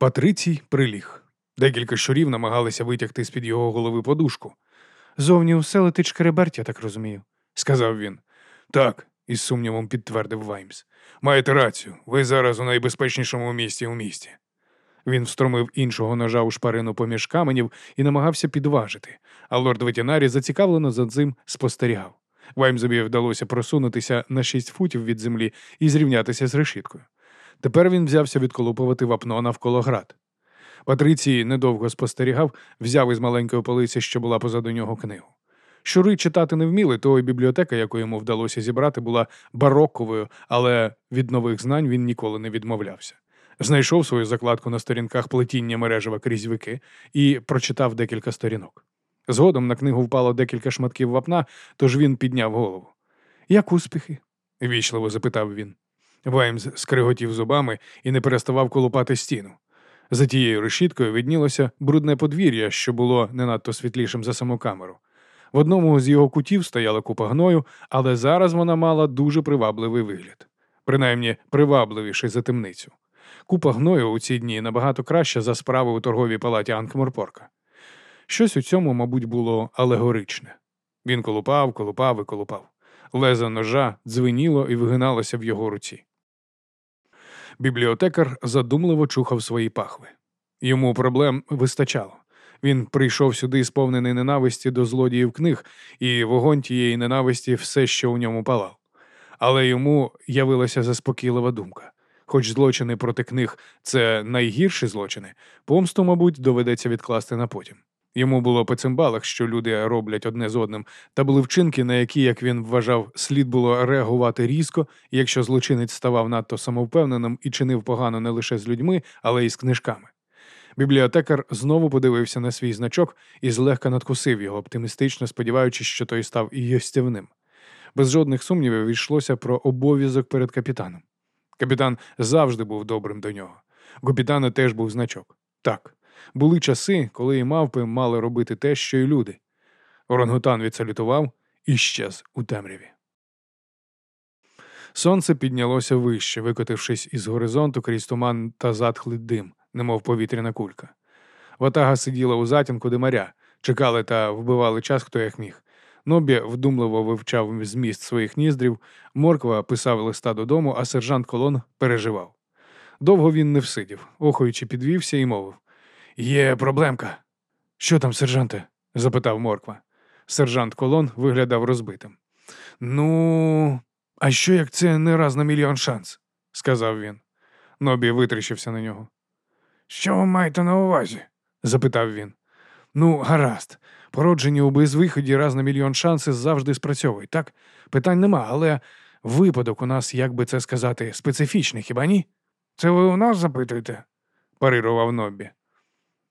Патрицій приліг. Декілька щурів намагалися витягти з-під його голови подушку. Зовні усе летить шкереберть, я так розумію, сказав він. Так, із сумнівом підтвердив Ваймс. Маєте рацію, ви зараз у найбезпечнішому місці у місті. Він встромив іншого ножа у шпарину поміж каменів і намагався підважити, а лорд ветінарі зацікавлено за цим спостерігав. Ваймзові вдалося просунутися на шість футів від землі і зрівнятися з решіткою. Тепер він взявся відколупувати вапно навколо град. Патрицій недовго спостерігав, взяв із маленької полиці, що була позаду нього книгу. Щури читати не вміли, то й бібліотека, яку йому вдалося зібрати, була бароковою, але від нових знань він ніколи не відмовлявся. Знайшов свою закладку на сторінках плетіння мережева крізь вики і прочитав декілька сторінок. Згодом на книгу впало декілька шматків вапна, тож він підняв голову. Як успіхи? вічливо запитав він. Ваймс скриготів зубами і не переставав колупати стіну. За тією решіткою виднілося брудне подвір'я, що було не надто світлішим за саму камеру. В одному з його кутів стояла купа гною, але зараз вона мала дуже привабливий вигляд, принаймні привабливіший за темницю. Купа гною у ці дні набагато краще за справи у торговій палаті Анкморпорка. Щось у цьому, мабуть, було алегоричне. Він колупав, колупав і колупав. Лезо ножа дзвеніло і вигиналося в його руці. Бібліотекар задумливо чухав свої пахви. Йому проблем вистачало. Він прийшов сюди сповнений ненависті до злодіїв книг, і вогонь тієї ненависті все ще у ньому палав. Але йому явилася заспокійлива думка. Хоч злочини проти книг це найгірші злочини, помсту, мабуть, доведеться відкласти на потім. Йому було по цимбалах, що люди роблять одне з одним, та були вчинки, на які, як він вважав, слід було реагувати різко, якщо злочинець ставав надто самовпевненим і чинив погано не лише з людьми, але й з книжками. Бібліотекар знову подивився на свій значок і злегка надкусив його, оптимістично сподіваючись, що той став і ястівним. Без жодних сумнівів йшлося про обов'язок перед капітаном. Капітан завжди був добрим до нього. У капітана теж був значок. Так, були часи, коли і мавпи мали робити те, що й люди. Орангутан відсалютував і щез у темряві. Сонце піднялося вище, викотившись із горизонту крізь туман та затхлий дим, немов повітряна кулька. Ватага сиділа у затінку димаря, чекали та вбивали час, хто як міг. Нобі вдумливо вивчав зміст своїх ніздрів, морква писав листа додому, а сержант колон переживав. Довго він не всидів, охоючи, підвівся і мовив Є проблемка. Що там, сержанте? запитав морква. Сержант колон виглядав розбитим. Ну, а що як це не раз на мільйон шанс? сказав він. Нобі витріщився на нього. Що ви маєте на увазі? запитав він. Ну, гаразд. Породження у безвиході раз на мільйон шанси завжди спрацьовують, так? Питань нема, але випадок у нас, як би це сказати, специфічний, хіба ні? Це ви у нас запитуєте? парирував Ноббі.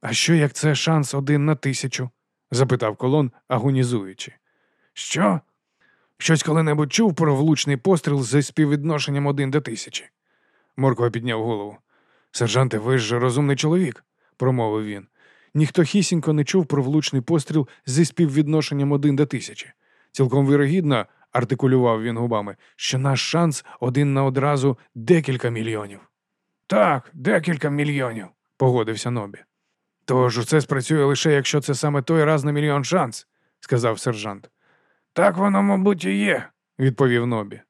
А що як це шанс один на тисячу? запитав колон, агонізуючи. Що? Щось коли-небудь чув про влучний постріл зі співвідношенням один до тисячі. Морква підняв голову. Сержанте, ви ж розумний чоловік, промовив він. Ніхто хісінько не чув про влучний постріл зі співвідношенням один до тисячі. Цілком вирогідно, артикулював він губами, що наш шанс один на одразу декілька мільйонів. Так, декілька мільйонів, погодився Нобі. Тож це спрацює лише, якщо це саме той раз на мільйон шанс, сказав сержант. Так воно, мабуть, і є, відповів Нобі.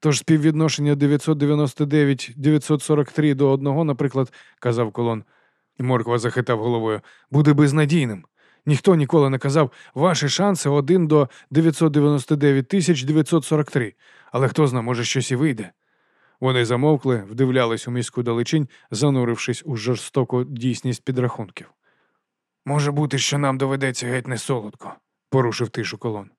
Тож співвідношення 999-943 до одного, наприклад, казав колон, і Морква захитав головою, буде безнадійним. Ніхто ніколи не казав, ваші шанси один до 999 тисяч 943, але хто зна, може, щось і вийде. Вони замовкли, вдивлялись у міську далечінь, занурившись у жорстоку дійсність підрахунків. Може бути, що нам доведеться геть не солодко, порушив тишу колон.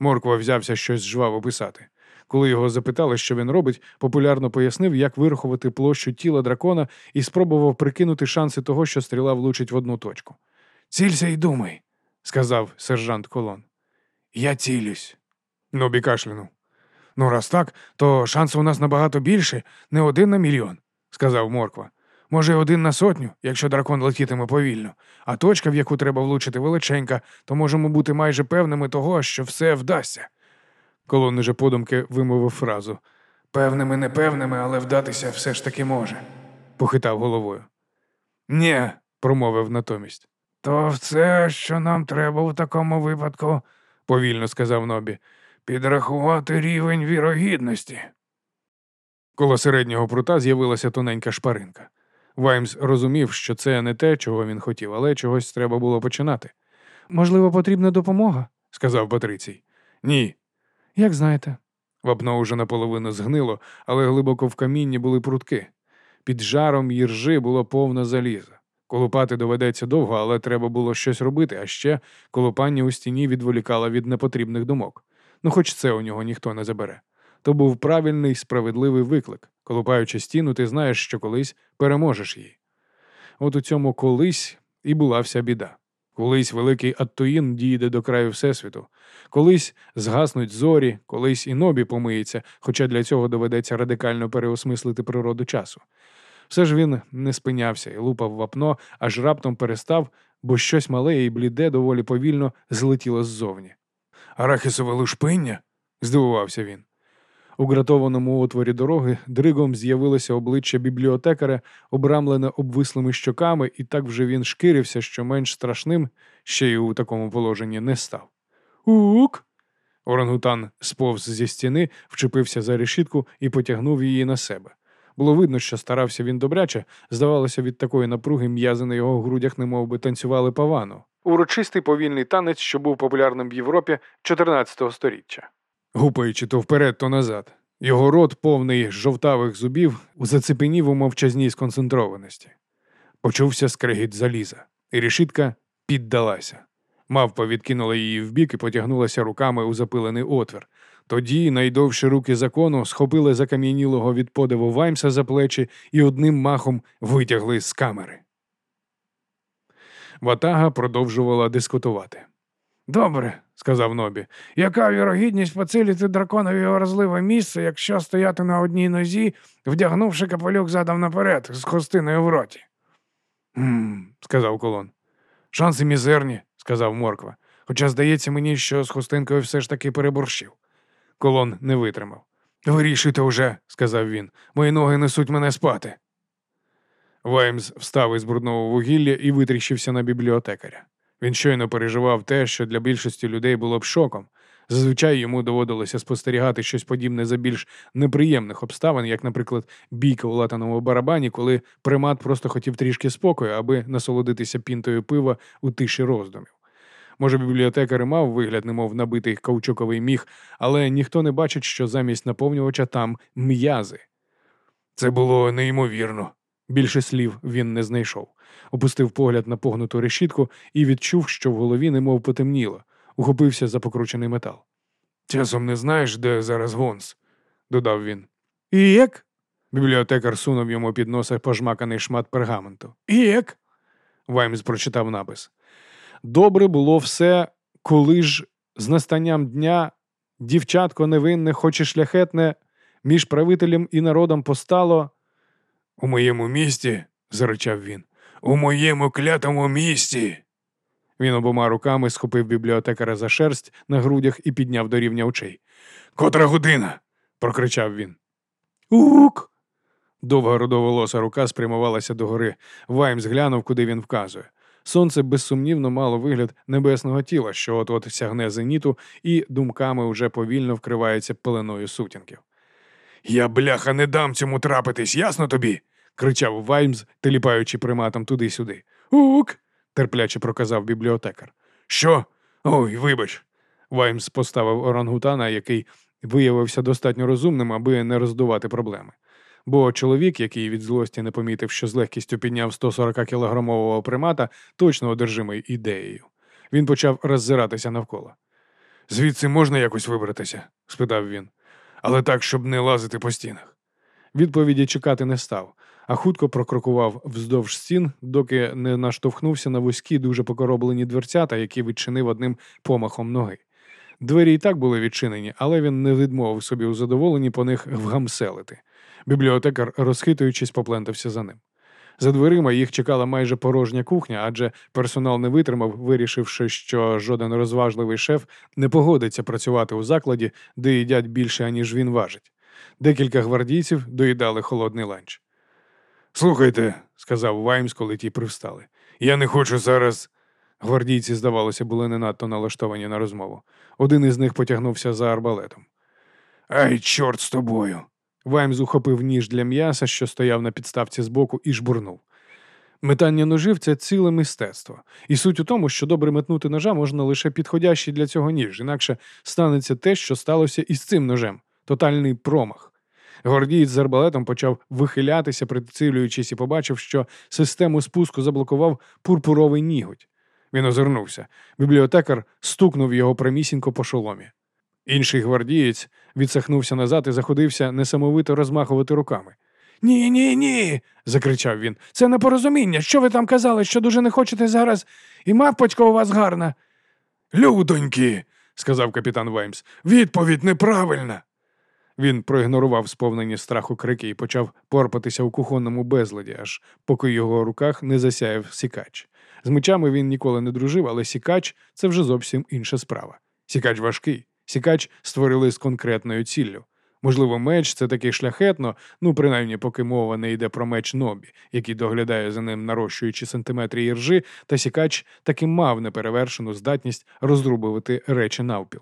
Морква взявся щось жваво писати. Коли його запитали, що він робить, популярно пояснив, як вирахувати площу тіла дракона і спробував прикинути шанси того, що стріла влучить в одну точку. Цілься і думай, сказав сержант колон. Я цілюсь. Нобі кашлянув. Ну, раз так, то шанси у нас набагато більше, не один на мільйон, сказав Морква. Може, один на сотню, якщо дракон летітиме повільно, а точка, в яку треба влучити, величенька, то можемо бути майже певними того, що все вдасться. Колон уже подумки вимовив фразу Певними, непевними, але вдатися все ж таки може, похитав головою. Ні, промовив натомість. То все, що нам треба в такому випадку, повільно сказав Нобі. Підрахувати рівень вірогідності. Коло середнього прута з'явилася тоненька шпаринка. Ваймс розумів, що це не те, чого він хотів, але чогось треба було починати. Можливо, потрібна допомога, сказав Патрицій. Ні. Як знаєте. Вапно уже наполовину згнило, але глибоко в камінні були прутки. Під жаром їржи було повне заліза. Колупати доведеться довго, але треба було щось робити, а ще колупання у стіні відволікало від непотрібних думок. Ну, хоч це у нього ніхто не забере. То був правильний справедливий виклик. Колупаючи стіну, ти знаєш, що колись переможеш її. От у цьому колись і була вся біда. Колись великий Аттуїн дійде до краю Всесвіту, колись згаснуть зорі, колись і нобі помиється, хоча для цього доведеться радикально переосмислити природу часу. Все ж він не спинявся і лупав вапно, аж раптом перестав, бо щось мале і бліде доволі повільно злетіло ззовні. Арахісове лушпиння? здивувався він. У гратованому отворі дороги дригом з'явилося обличчя бібліотекаря, обрамлене обвислими щоками, і так вже він шкірився, що менш страшним ще й у такому положенні не став. Ук. Орангутан сповз зі стіни, вчепився за решітку і потягнув її на себе. Було видно, що старався він добряче, здавалося, від такої напруги м'язи на його грудях немов би танцювали павану. Урочистий повільний танець, що був популярним в Європі 14 століття. Гупаючи то вперед, то назад. Його рот, повний жовтавих зубів, зацепенів у мовчазній сконцентрованості. Почувся скригіт заліза, і решітка піддалася. Мавпа відкинула її вбік і потягнулася руками у запилений отвір. Тоді найдовші руки закону схопили закам'янілого від подиву Ваймса за плечі і одним махом витягли з камери. Ватага продовжувала дискутувати. Добре, сказав Нобі. Яка вірогідність поцілити драконові вразливе місце, якщо стояти на одній нозі, вдягнувши капелюк задом наперед, з хустиною в роті? «Гм», – сказав колон. Шанси мізерні, сказав Морква. Хоча здається мені, що з хустинкою все ж таки переборщив. Колон не витримав. Вирішуйте уже, сказав він. Мої ноги несуть мене спати. Ваймс встав із брудного вугілля і витріщився на бібліотекаря. Він щойно переживав те, що для більшості людей було б шоком. Зазвичай йому доводилося спостерігати щось подібне за більш неприємних обставин, як, наприклад, бійка у латаному барабані, коли примат просто хотів трішки спокою, аби насолодитися пінтою пива у тиші роздумів. Може, бібліотекар і мав вигляд, немов набитий каучуковий міг, але ніхто не бачить, що замість наповнювача там м'язи. Це було неймовірно. Більше слів він не знайшов. Опустив погляд на погнуту решітку і відчув, що в голові немов потемніло, ухопився за покручений метал. Часом не знаєш, де зараз гонс, додав він. І як? Бібліотекар сунув йому під носа пожмаканий шмат пергаменту. І як? Ваймс прочитав напис. Добре було все, коли ж з настанням дня дівчатко невинне, хоч і шляхетне, між правителем і народом постало. У моєму місті, заричав він, у моєму клятому місті. Він обома руками схопив бібліотекара за шерсть на грудях і підняв до рівня очей. Котра година. прокричав він. Ук. Довга рудоволоса рука спрямувалася догори. Ваймс глянув, куди він вказує. Сонце безсумнівно мало вигляд небесного тіла, що от от сягне зеніту, і думками уже повільно вкривається пеленою сутінків. Я, бляха, не дам цьому трапитись, ясно тобі? кричав Ваймс, теліпаючи приматом туди-сюди. Ук. терпляче проказав бібліотекар. Що? Ой, вибач. Ваймс поставив орангутана, який виявився достатньо розумним, аби не роздувати проблеми. Бо чоловік, який від злості не помітив, що з легкістю підняв 140 кілограмового примата, точно одержимий ідеєю. Він почав роззиратися навколо. Звідси можна якось вибратися? спитав він, але так, щоб не лазити по стінах. Відповіді чекати не став, а хутко прокрокував вздовж стін, доки не наштовхнувся на вузькі, дуже покороблені дверцята, які відчинив одним помахом ноги. Двері і так були відчинені, але він не відмовив собі у задоволенні по них вгамселити. Бібліотекар, розхитуючись, поплентався за ним. За дверима їх чекала майже порожня кухня, адже персонал не витримав, вирішивши, що жоден розважливий шеф не погодиться працювати у закладі, де їдять більше, аніж він важить. Декілька гвардійців доїдали холодний ланч. Слухайте, сказав Ваймс, коли ті привстали. Я не хочу зараз. Гвардійці, здавалося, були не надто налаштовані на розмову. Один із них потягнувся за арбалетом. Ай, чорт з тобою. Ваймс ухопив ніж для м'яса, що стояв на підставці збоку, і жбурнув. Метання ножів це ціле мистецтво. І суть у тому, що добре метнути ножа можна лише підходящий для цього ніж, інакше станеться те, що сталося із цим ножем тотальний промах. Гордієць з арбалетом почав вихилятися, прицілюючись, і побачив, що систему спуску заблокував пурпуровий ніготь. Він озирнувся. Бібліотекар стукнув його прямісінько по шоломі. Інший гвардієць відсахнувся назад і заходився несамовито розмахувати руками. Ні, ні, ні. закричав він. Це непорозуміння. Що ви там казали, що дуже не хочете зараз, і мавпочка у вас гарна. Людоньки, сказав капітан Ваймс, відповідь неправильна. Він проігнорував сповнені страху крики і почав порпатися у кухонному безладі, аж поки його руках не засяяв сікач. З мечами він ніколи не дружив, але сікач це вже зовсім інша справа. Сікач важкий. Сікач створили з конкретною ціллю. Можливо, меч це таки шляхетно, ну принаймні, поки мова не йде про меч Нобі, який доглядає за ним, нарощуючи сантиметри іржи, та сікач таки мав неперевершену здатність розрубувати речі навпіл.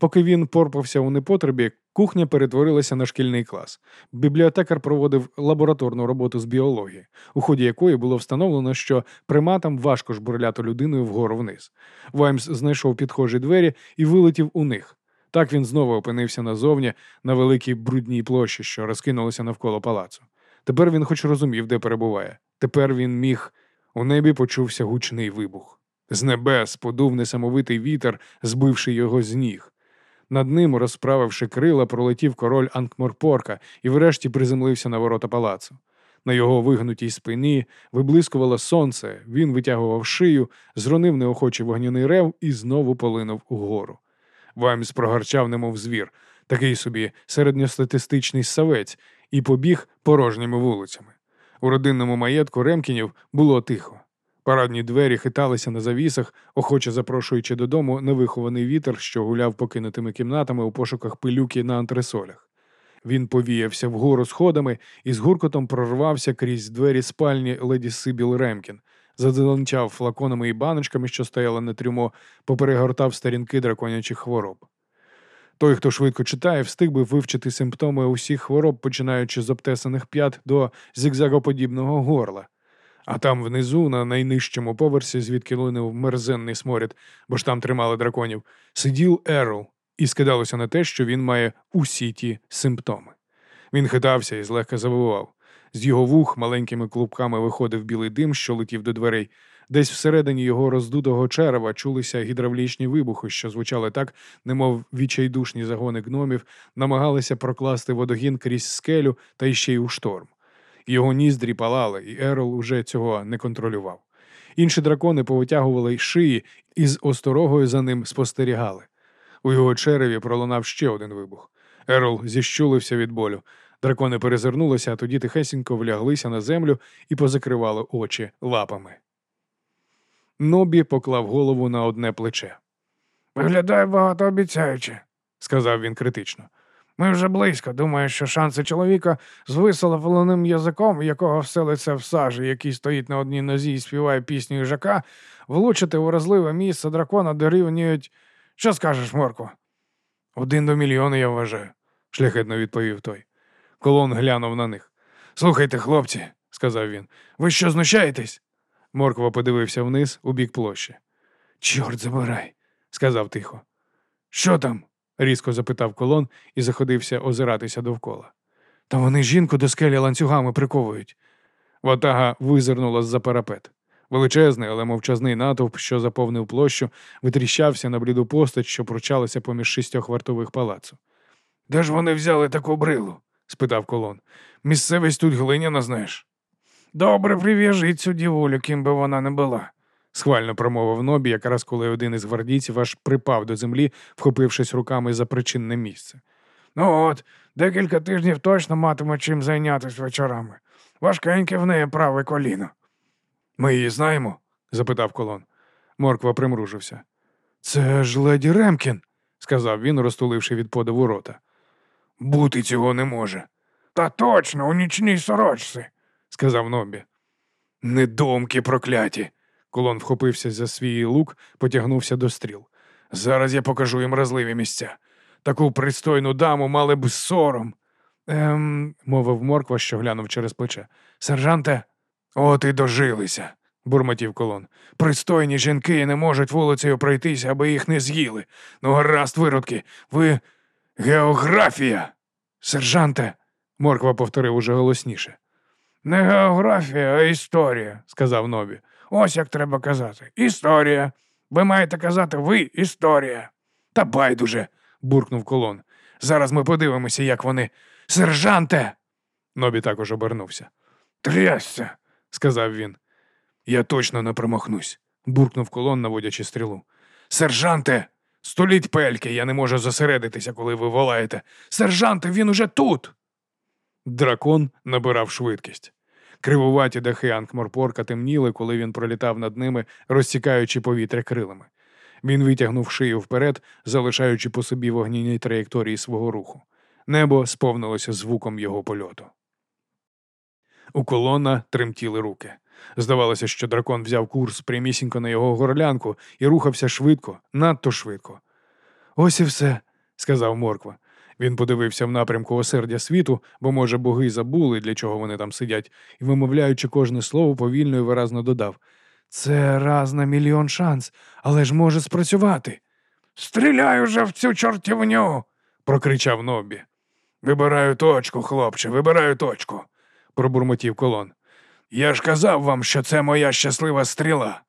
Поки він порпався у непотребі, кухня перетворилася на шкільний клас. Бібліотекар проводив лабораторну роботу з біології, у ході якої було встановлено, що приматам важко жбурляти людиною вгору вниз. Ваймс знайшов підхожі двері і вилетів у них. Так він знову опинився назовні на великій брудній площі, що розкинулася навколо палацу. Тепер він хоч розумів, де перебуває. Тепер він міг. У небі почувся гучний вибух. З небес подув несамовитий вітер, збивши його з ніг. Над ним, розправивши крила, пролетів король Анкморпорка і врешті приземлився на ворота палацу. На його вигнутій спині виблискувало сонце, він витягував шию, зронив неохочий вогняний рев і знову полинув угору. Ваймс прогарчав, немов звір, такий собі середньостатистичний савець, і побіг порожніми вулицями. У родинному маєтку Ремкінів було тихо. Парадні двері хиталися на завісах, охоче запрошуючи додому невихований вітер, що гуляв покинутими кімнатами у пошуках пилюки на антресолях. Він повіявся вгору сходами і з гуркотом прорвався крізь двері спальні леді Сибіл Ремкін, задзеленчав флаконами і баночками, що стояли на трюмо, поперегортав сторінки драконячих хвороб. Той, хто швидко читає, встиг би вивчити симптоми усіх хвороб, починаючи з обтесаних п'ят до зігзагоподібного горла. А там внизу, на найнижчому поверсі, звідки линув мерзенний сморід, бо ж там тримали драконів, сидів Ерл, і скидалося на те, що він має усі ті симптоми. Він хитався і злегка завивав. З його вух маленькими клубками виходив білий дим, що летів до дверей. Десь всередині його роздутого черева чулися гідравлічні вибухи, що звучали так, немов відчайдушні загони гномів, намагалися прокласти водогін крізь скелю та іще й у шторм. Його ніздрі палали, і Ерол уже цього не контролював. Інші дракони повитягували шиї і з осторогою за ним спостерігали. У його череві пролунав ще один вибух. Ерол зіщулився від болю. Дракони перезирнулися, а тоді тихесенько вляглися на землю і позакривали очі лапами. Нобі поклав голову на одне плече. Виглядає багатообіцяюче, сказав він критично. Ми вже близько. Думаю, що шанси чоловіка з висоловленим язиком, якого вселиться в сажі, який стоїть на одній нозі і співає пісню їжака, влучити у вразливе місце дракона дорівнюють. Що скажеш, Морко? Один до мільйона, я вважаю, шляхетно відповів той. Колон глянув на них. Слухайте, хлопці, сказав він, ви що знущаєтесь? Морква подивився вниз у бік площі. Чорт забирай, сказав тихо. Що там? Різко запитав колон і заходився озиратися довкола. Та вони жінку до скелі ланцюгами приковують. Ватага визирнула з-за парапет. Величезний, але мовчазний натовп, що заповнив площу, витріщався на бліду постать, що пручалася поміж шістьох вартових палацу. Де ж вони взяли таку брилу? спитав колон. Місцевість тут глиняна, знаєш. Добре прив'яжіть цю дівулю, ким би вона не була, схвально промовив Нобі, якраз коли один із гвардійців аж припав до землі, вхопившись руками за причинне місце. Ну от, декілька тижнів точно матиме чим зайнятися вечорами. Важкеньке в неї праве коліно. Ми її знаємо? запитав колон. Морква примружився. Це ж леді Ремкін, сказав він, розтуливши від подиву рота. Бути цього не може. Та точно, у нічній сорочці, сказав Нобі. Недомки прокляті. Колон вхопився за свій лук, потягнувся до стріл. Зараз я покажу їм разливі місця. Таку пристойну даму мали б сором. Ем, мовив морква, що глянув через плече. Сержанте, от і дожилися, бурмотів колон. Пристойні жінки не можуть вулицею пройтися, аби їх не з'їли. Ну, гаразд, виродки, ви географія. Сержанте, морква повторив уже голосніше. Не географія, а історія, сказав Нобі. Ось як треба казати. Історія. Ви маєте казати ви історія. Та байдуже, буркнув колон. Зараз ми подивимося, як вони. Сержанте. Нобі також обернувся. Трясся, сказав він. Я точно не промахнусь, буркнув колон, наводячи стрілу. Сержанте, століть пельки, я не можу зосередитися, коли ви волаєте. Сержанте, він уже тут. Дракон набирав швидкість. Кривуваті дахи Анкморпорка темніли, коли він пролітав над ними, розсікаючи повітря крилами. Він витягнув шию вперед, залишаючи по собі вогняні траєкторії свого руху. Небо сповнилося звуком його польоту. У колона тремтіли руки. Здавалося, що дракон взяв курс прямісінько на його горлянку і рухався швидко, надто швидко. Ось і все, сказав Морква. Він подивився в напрямку осердя світу, бо, може, боги забули, для чого вони там сидять, і, вимовляючи кожне слово, повільно і виразно додав Це раз на мільйон шанс, але ж може спрацювати. Стріляй уже в цю чортівню. прокричав Нобі. Вибираю точку, хлопче, вибираю точку, пробурмотів колон. Я ж казав вам, що це моя щаслива стріла.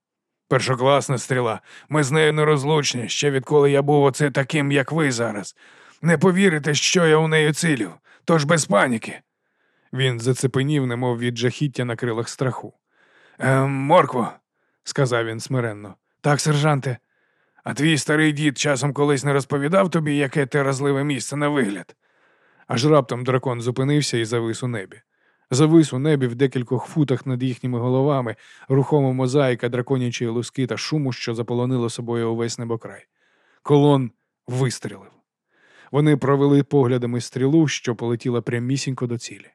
Першокласна стріла. Ми з нею нерозлучні, ще відколи я був оце таким, як ви зараз. Не повірите, що я у неї цілю, тож без паніки. Він зацепенів, немов від жахіття на крилах страху. «Ем, Моркво, сказав він смиренно. Так, сержанте. А твій старий дід часом колись не розповідав тобі, яке те разливе місце на вигляд. Аж раптом дракон зупинився і завис у небі. Завис у небі в декількох футах над їхніми головами, рухома мозаїка драконячої луски та шуму, що заполонило собою увесь небокрай. Колон вистрілив. Вони провели поглядами стрілу, що полетіла прямісінько до цілі.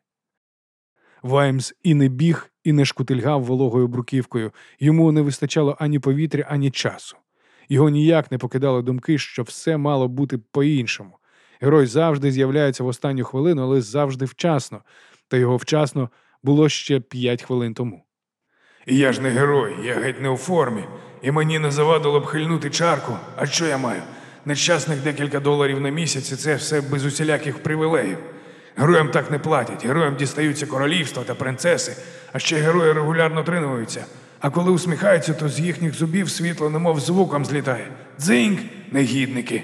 Ваймс і не біг, і не шкутильгав вологою бруківкою, йому не вистачало ані повітря, ані часу. Його ніяк не покидали думки, що все мало бути по-іншому. Герой завжди з'являється в останню хвилину, але завжди вчасно, та його вчасно було ще п'ять хвилин тому. Я ж не герой, я геть не у формі, і мені не завадило б хильнути чарку. А що я маю? Нещасних декілька доларів на місяць і це все без усіляких привілеїв. Героям так не платять, героям дістаються королівства та принцеси, а ще герої регулярно тренуються. А коли усміхаються, то з їхніх зубів світло немов звуком злітає. Дзиньк, негідники.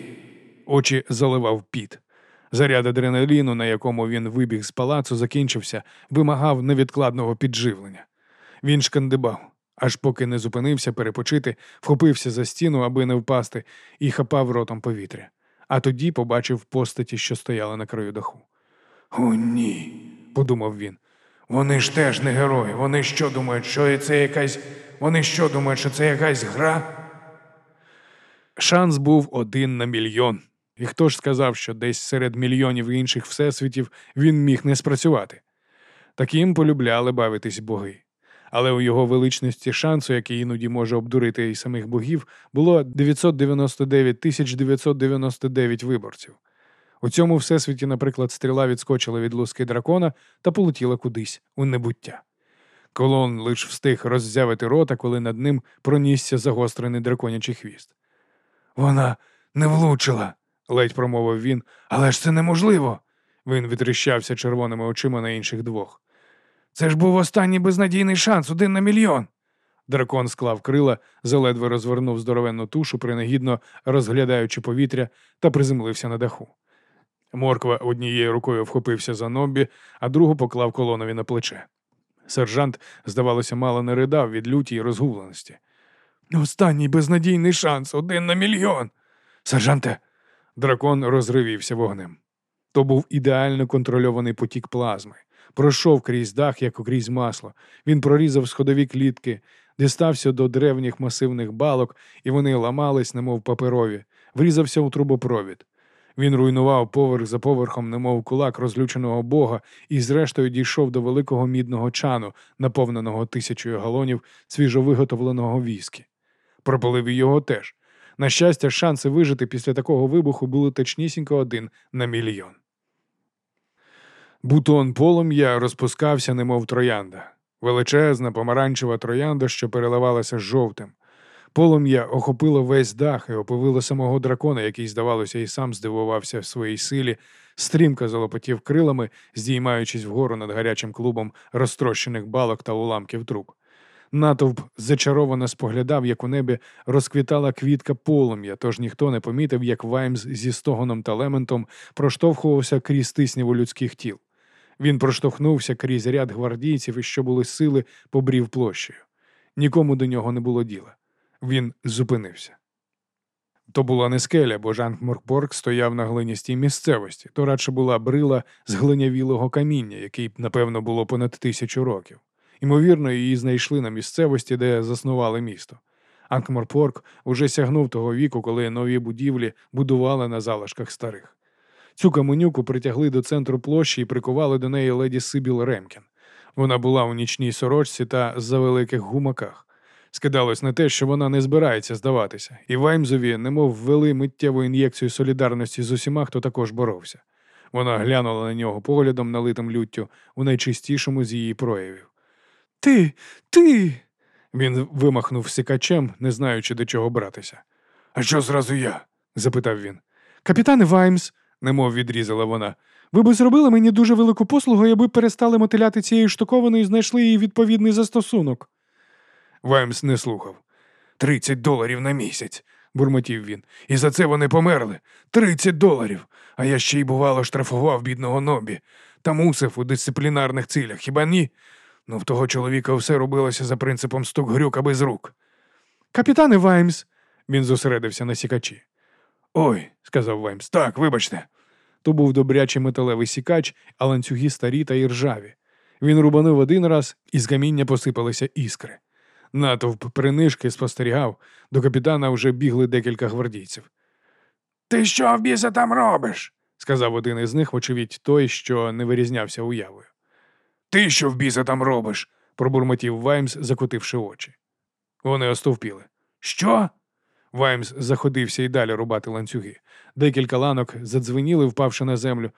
Очі заливав піт. Заряд адреналіну, на якому він вибіг з палацу, закінчився, вимагав невідкладного підживлення. Він шкандибав, аж поки не зупинився перепочити, вхопився за стіну, аби не впасти, і хапав ротом повітря. А тоді побачив постаті, що стояли на краю даху. О, ні, подумав він. Вони ж теж не герої. Вони що думають, що це якась. Вони що думають, що це якась гра? Шанс був один на мільйон. І хто ж сказав, що десь серед мільйонів інших всесвітів він міг не спрацювати? Таким полюбляли бавитись боги. Але у його величності шансу, який іноді може обдурити і самих богів, було 999 тисяч 999 виборців. У цьому всесвіті, наприклад, стріла відскочила від луски дракона та полетіла кудись у небуття. Колон лиш встиг роззявити рота, коли над ним пронісся загострений драконячий хвіст. Вона не влучила, ледь промовив він, але ж це неможливо. Він витріщався червоними очима на інших двох. Це ж був останній безнадійний шанс, один на мільйон. Дракон склав крила, заледве розвернув здоровенну тушу, принагідно розглядаючи повітря, та приземлився на даху. Морква однією рукою вхопився за нобі, а другу поклав колонові на плече. Сержант, здавалося, мало не ридав від люті й розгубленості. Останній безнадійний шанс, один на мільйон. Сержанте, дракон розривівся вогнем. То був ідеально контрольований потік плазми. Пройшов крізь дах, як крізь масло. Він прорізав сходові клітки, дістався до древніх масивних балок, і вони ламались, немов паперові, врізався у трубопровід. Він руйнував поверх за поверхом, немов кулак розлюченого бога, і зрештою дійшов до великого мідного чану, наповненого тисячою галонів свіжовиготовленого віскі. Пропалив і його теж. На щастя, шанси вижити після такого вибуху були точнісінько один на мільйон. Бутон полум'я розпускався, немов троянда. Величезна помаранчева троянда, що переливалася жовтим. Полум'я охопило весь дах і оповило самого дракона, який, здавалося, і сам здивувався в своїй силі, стрімко залопотів крилами, здіймаючись вгору над гарячим клубом розтрощених балок та уламків труб. Натовп зачаровано споглядав, як у небі розквітала квітка полум'я, тож ніхто не помітив, як Ваймс зі стогоном та лементом проштовхувався крізь тисніву людських тіл. Він проштовхнувся крізь ряд гвардійців і що були сили, побрів площею. Нікому до нього не було діла. Він зупинився. То була не скеля, бо Жанк Моркборг стояв на глиністій місцевості, то радше була брила з глинявілого каміння, який, напевно, було понад тисячу років. Ймовірно, її знайшли на місцевості, де заснували місто. Анкморпорк уже сягнув того віку, коли нові будівлі будували на залишках старих. Цю каменюку притягли до центру площі і прикували до неї леді Сибіл Ремкін. Вона була у нічній сорочці та за великих гумаках. Скидалось на те, що вона не збирається здаватися, і Ваймзові немов ввели миттєву ін'єкцію солідарності з усіма, хто також боровся. Вона глянула на нього поглядом, налитим люттю, у найчистішому з її проявів. Ти, ти. Він вимахнув сикачем, не знаючи до чого братися. А що зразу я? запитав він. Капітане Ваймс, немов відрізала вона. Ви б зробили мені дуже велику послугу, аби перестали мотиляти цією штуковиною і знайшли їй відповідний застосунок. Ваймс не слухав. Тридцять доларів на місяць, бурмотів він. І за це вони померли. Тридцять доларів. А я ще й, бувало, штрафував бідного нобі та мусив у дисциплінарних цілях, хіба ні? Ну, в того чоловіка все робилося за принципом стук грюка без рук. Капітане Ваймс, він зосередився на сікачі. Ой, сказав Ваймс, так, вибачте. То був добрячий металевий сікач, а ланцюги старі та іржаві. Він рубанув один раз, і з каміння посипалися іскри. Натовп принишки спостерігав, до капітана вже бігли декілька гвардійців. Ти що в біса там робиш? сказав один із них, вочевидь, той, що не вирізнявся уявою. Ти що в біса там робиш? пробурмотів Ваймс, закотивши очі. Вони остовпіли. Що? Ваймс заходився і далі рубати ланцюги. Декілька ланок задзвеніли, впавши на землю.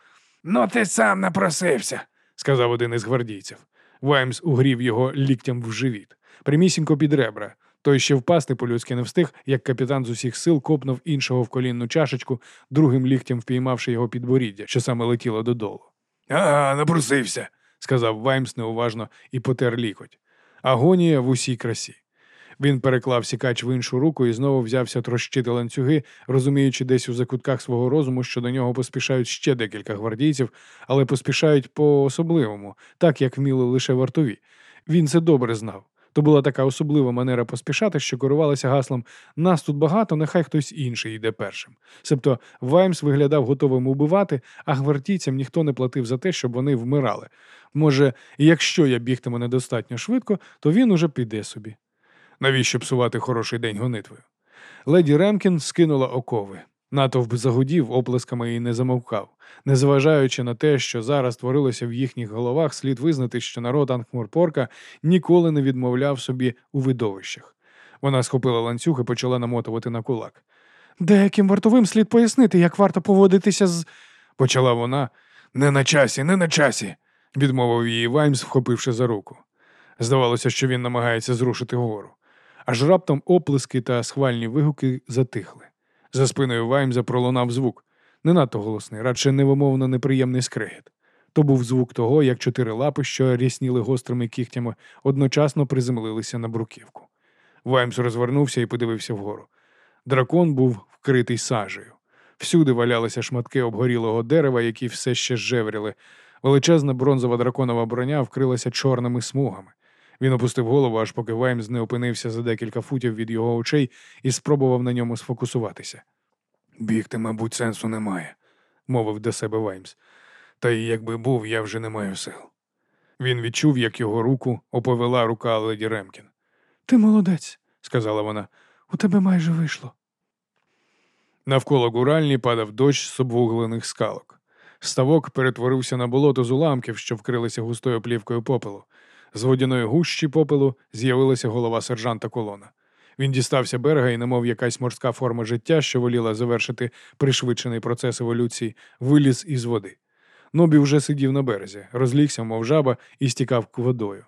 Ну, ти сам напросився, сказав один із гвардійців. Ваймс угрів його ліктям в живіт, прямісінько під ребра. Той ще впасти по-людськи не встиг, як капітан з усіх сил копнув іншого в колінну чашечку, другим ліктям впіймавши його підборіддя, що саме летіло додолу. Ага, напросився, сказав Ваймс неуважно і потер лікоть. Агонія в усій красі. Він переклав сікач в іншу руку і знову взявся трощити ланцюги, розуміючи десь у закутках свого розуму, що до нього поспішають ще декілька гвардійців, але поспішають по-особливому, так як вміли лише вартові. Він це добре знав. То була така особлива манера поспішати, що керувалася гаслом нас тут багато, нехай хтось інший йде першим. Себто Ваймс виглядав готовим убивати, а гвардійцям ніхто не платив за те, щоб вони вмирали. Може, якщо я бігтиму недостатньо швидко, то він уже піде собі. Навіщо псувати хороший день гонитвою? Леді Ремкін скинула окови. Натовп загудів оплесками і не замовкав. Незважаючи на те, що зараз творилося в їхніх головах, слід визнати, що народ Анкмурпорка ніколи не відмовляв собі у видовищах. Вона схопила ланцюг і почала намотувати на кулак. Деяким вартовим слід пояснити, як варто поводитися з. почала вона. Не на часі, не на часі, відмовив її Ваймс, вхопивши за руку. Здавалося, що він намагається зрушити гору. Аж раптом оплески та схвальні вигуки затихли. За спиною Ваймза пролунав звук, не надто голосний, радше невимовно неприємний скрегіт. То був звук того, як чотири лапи, що рісніли гострими кігтями, одночасно приземлилися на бруківку. Ваймс розвернувся і подивився вгору. Дракон був вкритий сажею. Всюди валялися шматки обгорілого дерева, які все ще жевріли. Величезна бронзова драконова броня вкрилася чорними смугами. Він опустив голову, аж поки Ваймс не опинився за декілька футів від його очей і спробував на ньому сфокусуватися. Бігти, мабуть, сенсу немає, мовив до себе Ваймс. Та й якби був, я вже не маю сил. Він відчув, як його руку оповела рука леді Ремкін. Ти молодець, сказала вона, у тебе майже вийшло. Навколо гуральні падав дощ з обвуглених скалок. Ставок перетворився на болото з уламків, що вкрилися густою плівкою попелу. З водяної гущі попелу з'явилася голова сержанта колона. Він дістався берега і, немов якась морська форма життя, що воліла завершити пришвидшений процес еволюції, виліз із води. Нобі вже сидів на березі, розлігся, мов жаба, і стікав водою.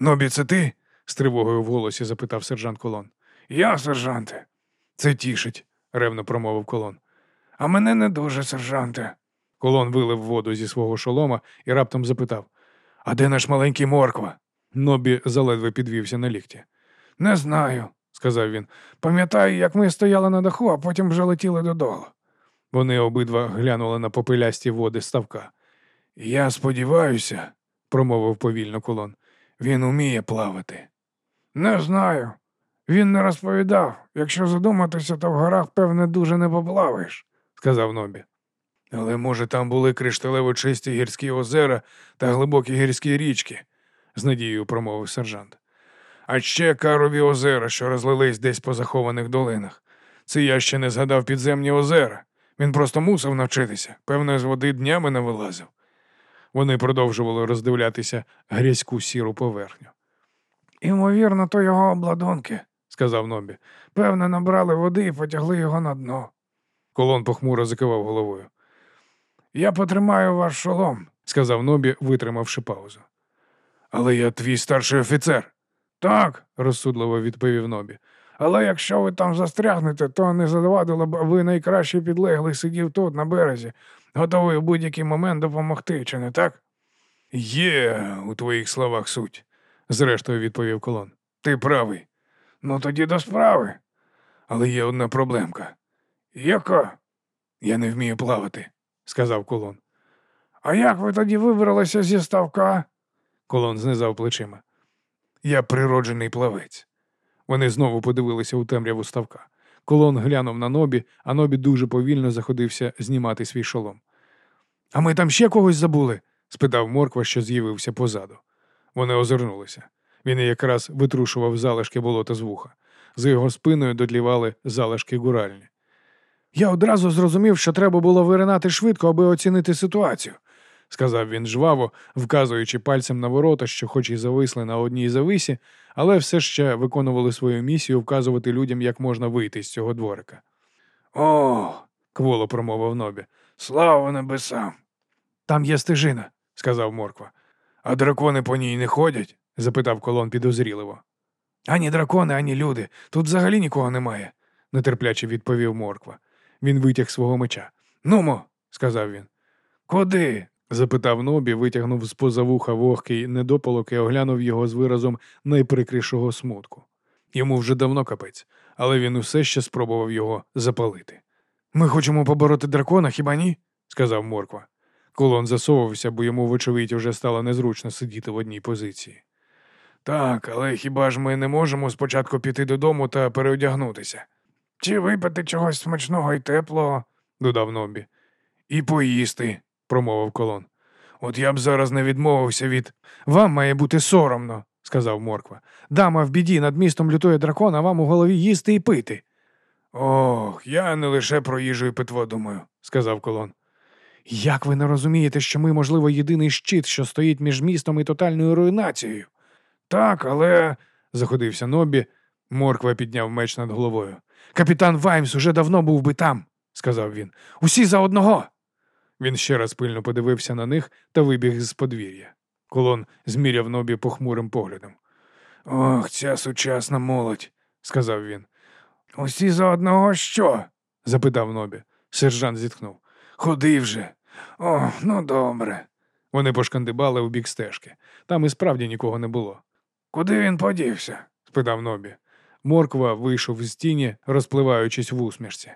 Нобі, це ти? з тривогою в голосі запитав сержант колон. Я, сержанте. Це тішить, ревно промовив колон. А мене не дуже, сержанте. Колон вилив воду зі свого шолома і раптом запитав А де наш маленький морква? Нобі заледве підвівся на лікті. Не знаю, сказав він. Пам'ятаю, як ми стояли на даху, а потім вже летіли додолу. Вони обидва глянули на попелясті води ставка. Я сподіваюся, промовив повільно колон. Він уміє плавати. Не знаю. Він не розповідав. Якщо задуматися, то в горах, певне, дуже не поплаваєш, сказав Нобі. Але, може, там були кришталево чисті гірські озера та глибокі гірські річки, з надією промовив сержант. А ще карові озера, що розлились десь по захованих долинах. Це я ще не згадав підземні озера. Він просто мусив навчитися. Певно, з води днями не вилазив. Вони продовжували роздивлятися грязьку сіру поверхню. Імовірно, то його обладунки, сказав Нобі. Певне, набрали води і потягли його на дно. Колон похмуро закивав головою. Я потримаю ваш шолом, сказав Нобі, витримавши паузу. Але я твій старший офіцер. Так, розсудливо відповів Нобі. Але якщо ви там застрягнете, то не завадило б, ви найкращий підлеглий сидів тут, на березі, готовий у будь-який момент допомогти, чи не так? Є у твоїх словах суть, зрештою відповів колон. Ти правий. Ну тоді до справи. Але є одна проблемка. Яка? Я не вмію плавати, сказав колон. А як ви тоді вибралися зі ставка? Колон знизав плечима. Я природжений плавець. Вони знову подивилися у темряву ставка. Колон глянув на нобі, а нобі дуже повільно заходився знімати свій шолом. А ми там ще когось забули? спитав морква, що з'явився позаду. Вони озирнулися. Він якраз витрушував залишки болота з вуха. За його спиною дотлівали залишки гуральні. Я одразу зрозумів, що треба було виринати швидко, аби оцінити ситуацію, сказав він жваво, вказуючи пальцем на ворота, що хоч і зависли на одній зависі, але все ще виконували свою місію вказувати людям, як можна вийти з цього дворика. О, кволо промовив Нобі. Слава небесам! Там є стежина, сказав Морква. А дракони по ній не ходять? запитав колон підозріливо. Ані дракони, ані люди. Тут взагалі нікого немає, нетерпляче відповів Морква. Він витяг свого меча. Нумо, сказав він. Куди? запитав Нобі, витягнув з поза вуха вогкий недопалок і оглянув його з виразом найприкрішого смутку. Йому вже давно капець, але він усе ще спробував його запалити. Ми хочемо побороти дракона, хіба ні? сказав Морква. Колон засовувався, бо йому, вочевидь, вже стало незручно сидіти в одній позиції. Так, але хіба ж ми не можемо спочатку піти додому та переодягнутися? Чи випити чогось смачного і теплого, додав Нобі. І поїсти, промовив колон. От я б зараз не відмовився від. Вам має бути соромно, сказав Морква. Дама в біді над містом лютує дракон, а вам у голові їсти і пити. Ох, я не лише про їжу і питво думаю, сказав колон. Як ви не розумієте, що ми, можливо, єдиний щит, що стоїть між містом і тотальною руйнацією? Так, але. заходився Нобі. Морква підняв меч над головою. Капітан Ваймс уже давно був би там, сказав він. Усі за одного. Він ще раз пильно подивився на них та вибіг з подвір'я. Колон зміряв нобі похмурим поглядом. Ох, ця сучасна молодь, сказав він. Усі за одного що? запитав нобі. Сержант зітхнув. Ходи вже. О, ну добре. Вони пошкандибали у бік стежки. Там і справді нікого не було. Куди він подівся? спитав нобі. Морква вийшов з тіні, розпливаючись в усмішці.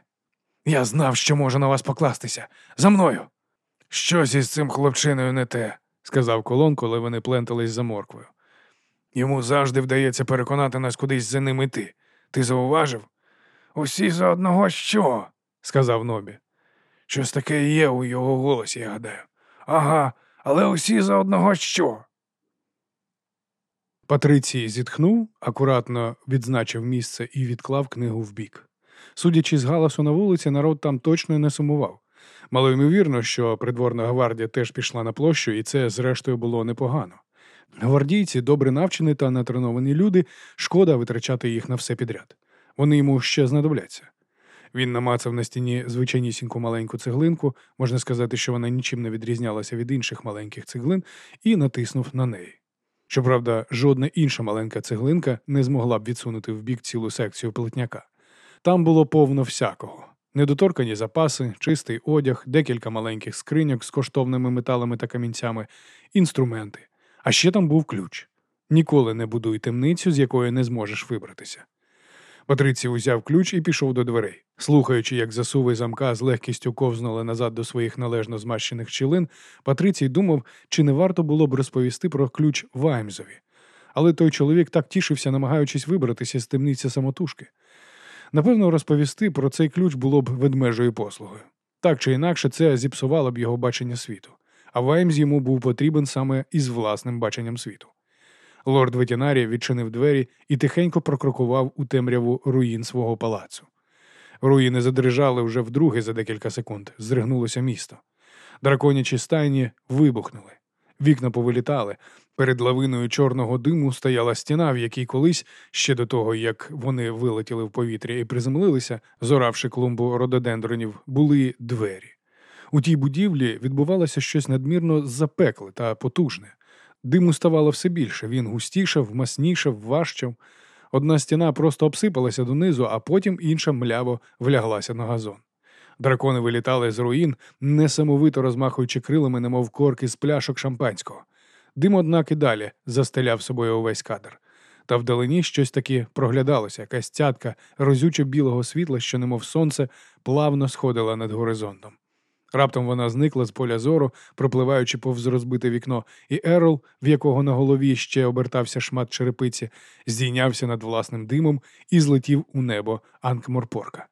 Я знав, що можу на вас покластися. За мною. Щось із цим хлопчиною не те, сказав колон, коли вони плентались за морквою. Йому завжди вдається переконати нас кудись за ним іти. Ти зауважив? Усі за одного що? сказав Нобі. Щось таке є у його голосі, я гадаю. Ага, але усі за одного що? Патрицій зітхнув, акуратно відзначив місце і відклав книгу вбік. Судячи з галасу на вулиці, народ там точно не сумував. Мало ймовірно, що придворна гвардія теж пішла на площу, і це, зрештою, було непогано. Гвардійці добре навчені та натреновані люди, шкода витрачати їх на все підряд. Вони йому ще знадобляться. Він намацав на стіні звичайнісіньку маленьку цеглинку, можна сказати, що вона нічим не відрізнялася від інших маленьких цеглин, і натиснув на неї. Щоправда, жодна інша маленька цеглинка не змогла б відсунути в бік цілу секцію плетняка. Там було повно всякого. Недоторкані запаси, чистий одяг, декілька маленьких скриньок з коштовними металами та камінцями, інструменти. А ще там був ключ. Ніколи не будуй темницю, з якої не зможеш вибратися. Патрицій узяв ключ і пішов до дверей. Слухаючи, як засуви замка з легкістю ковзнули назад до своїх належно змащених щілин, Патрицій думав, чи не варто було б розповісти про ключ Ваймзові. Але той чоловік так тішився, намагаючись вибратися з темниці самотужки. Напевно, розповісти про цей ключ було б ведмежою послугою. Так чи інакше, це зіпсувало б його бачення світу, а Ваймс йому був потрібен саме із власним баченням світу. Лорд Ветінарі відчинив двері і тихенько прокрокував у темряву руїн свого палацу. Руїни задрижали вже вдруге за декілька секунд, здригнулося місто. Драконячі стайні вибухнули. Вікна повилітали. Перед лавиною чорного диму стояла стіна, в якій колись, ще до того, як вони вилетіли в повітря і приземлилися, зоравши клумбу рододендронів, були двері. У тій будівлі відбувалося щось надмірно запекле та потужне. Диму ставало все більше, він густішав, маснішав, важчав. Одна стіна просто обсипалася донизу, а потім інша мляво вляглася на газон. Дракони вилітали з руїн, несамовито розмахуючи крилами, немов корки з пляшок шампанського. Дим, однак, і далі застеляв собою увесь кадр. Та вдалині щось таки проглядалося, якась цятка розюче білого світла, що, немов сонце, плавно сходила над горизонтом. Раптом вона зникла з поля зору, пропливаючи повз розбите вікно, і Ерол, в якого на голові ще обертався шмат черепиці, здійнявся над власним димом і злетів у небо Анкморпорка.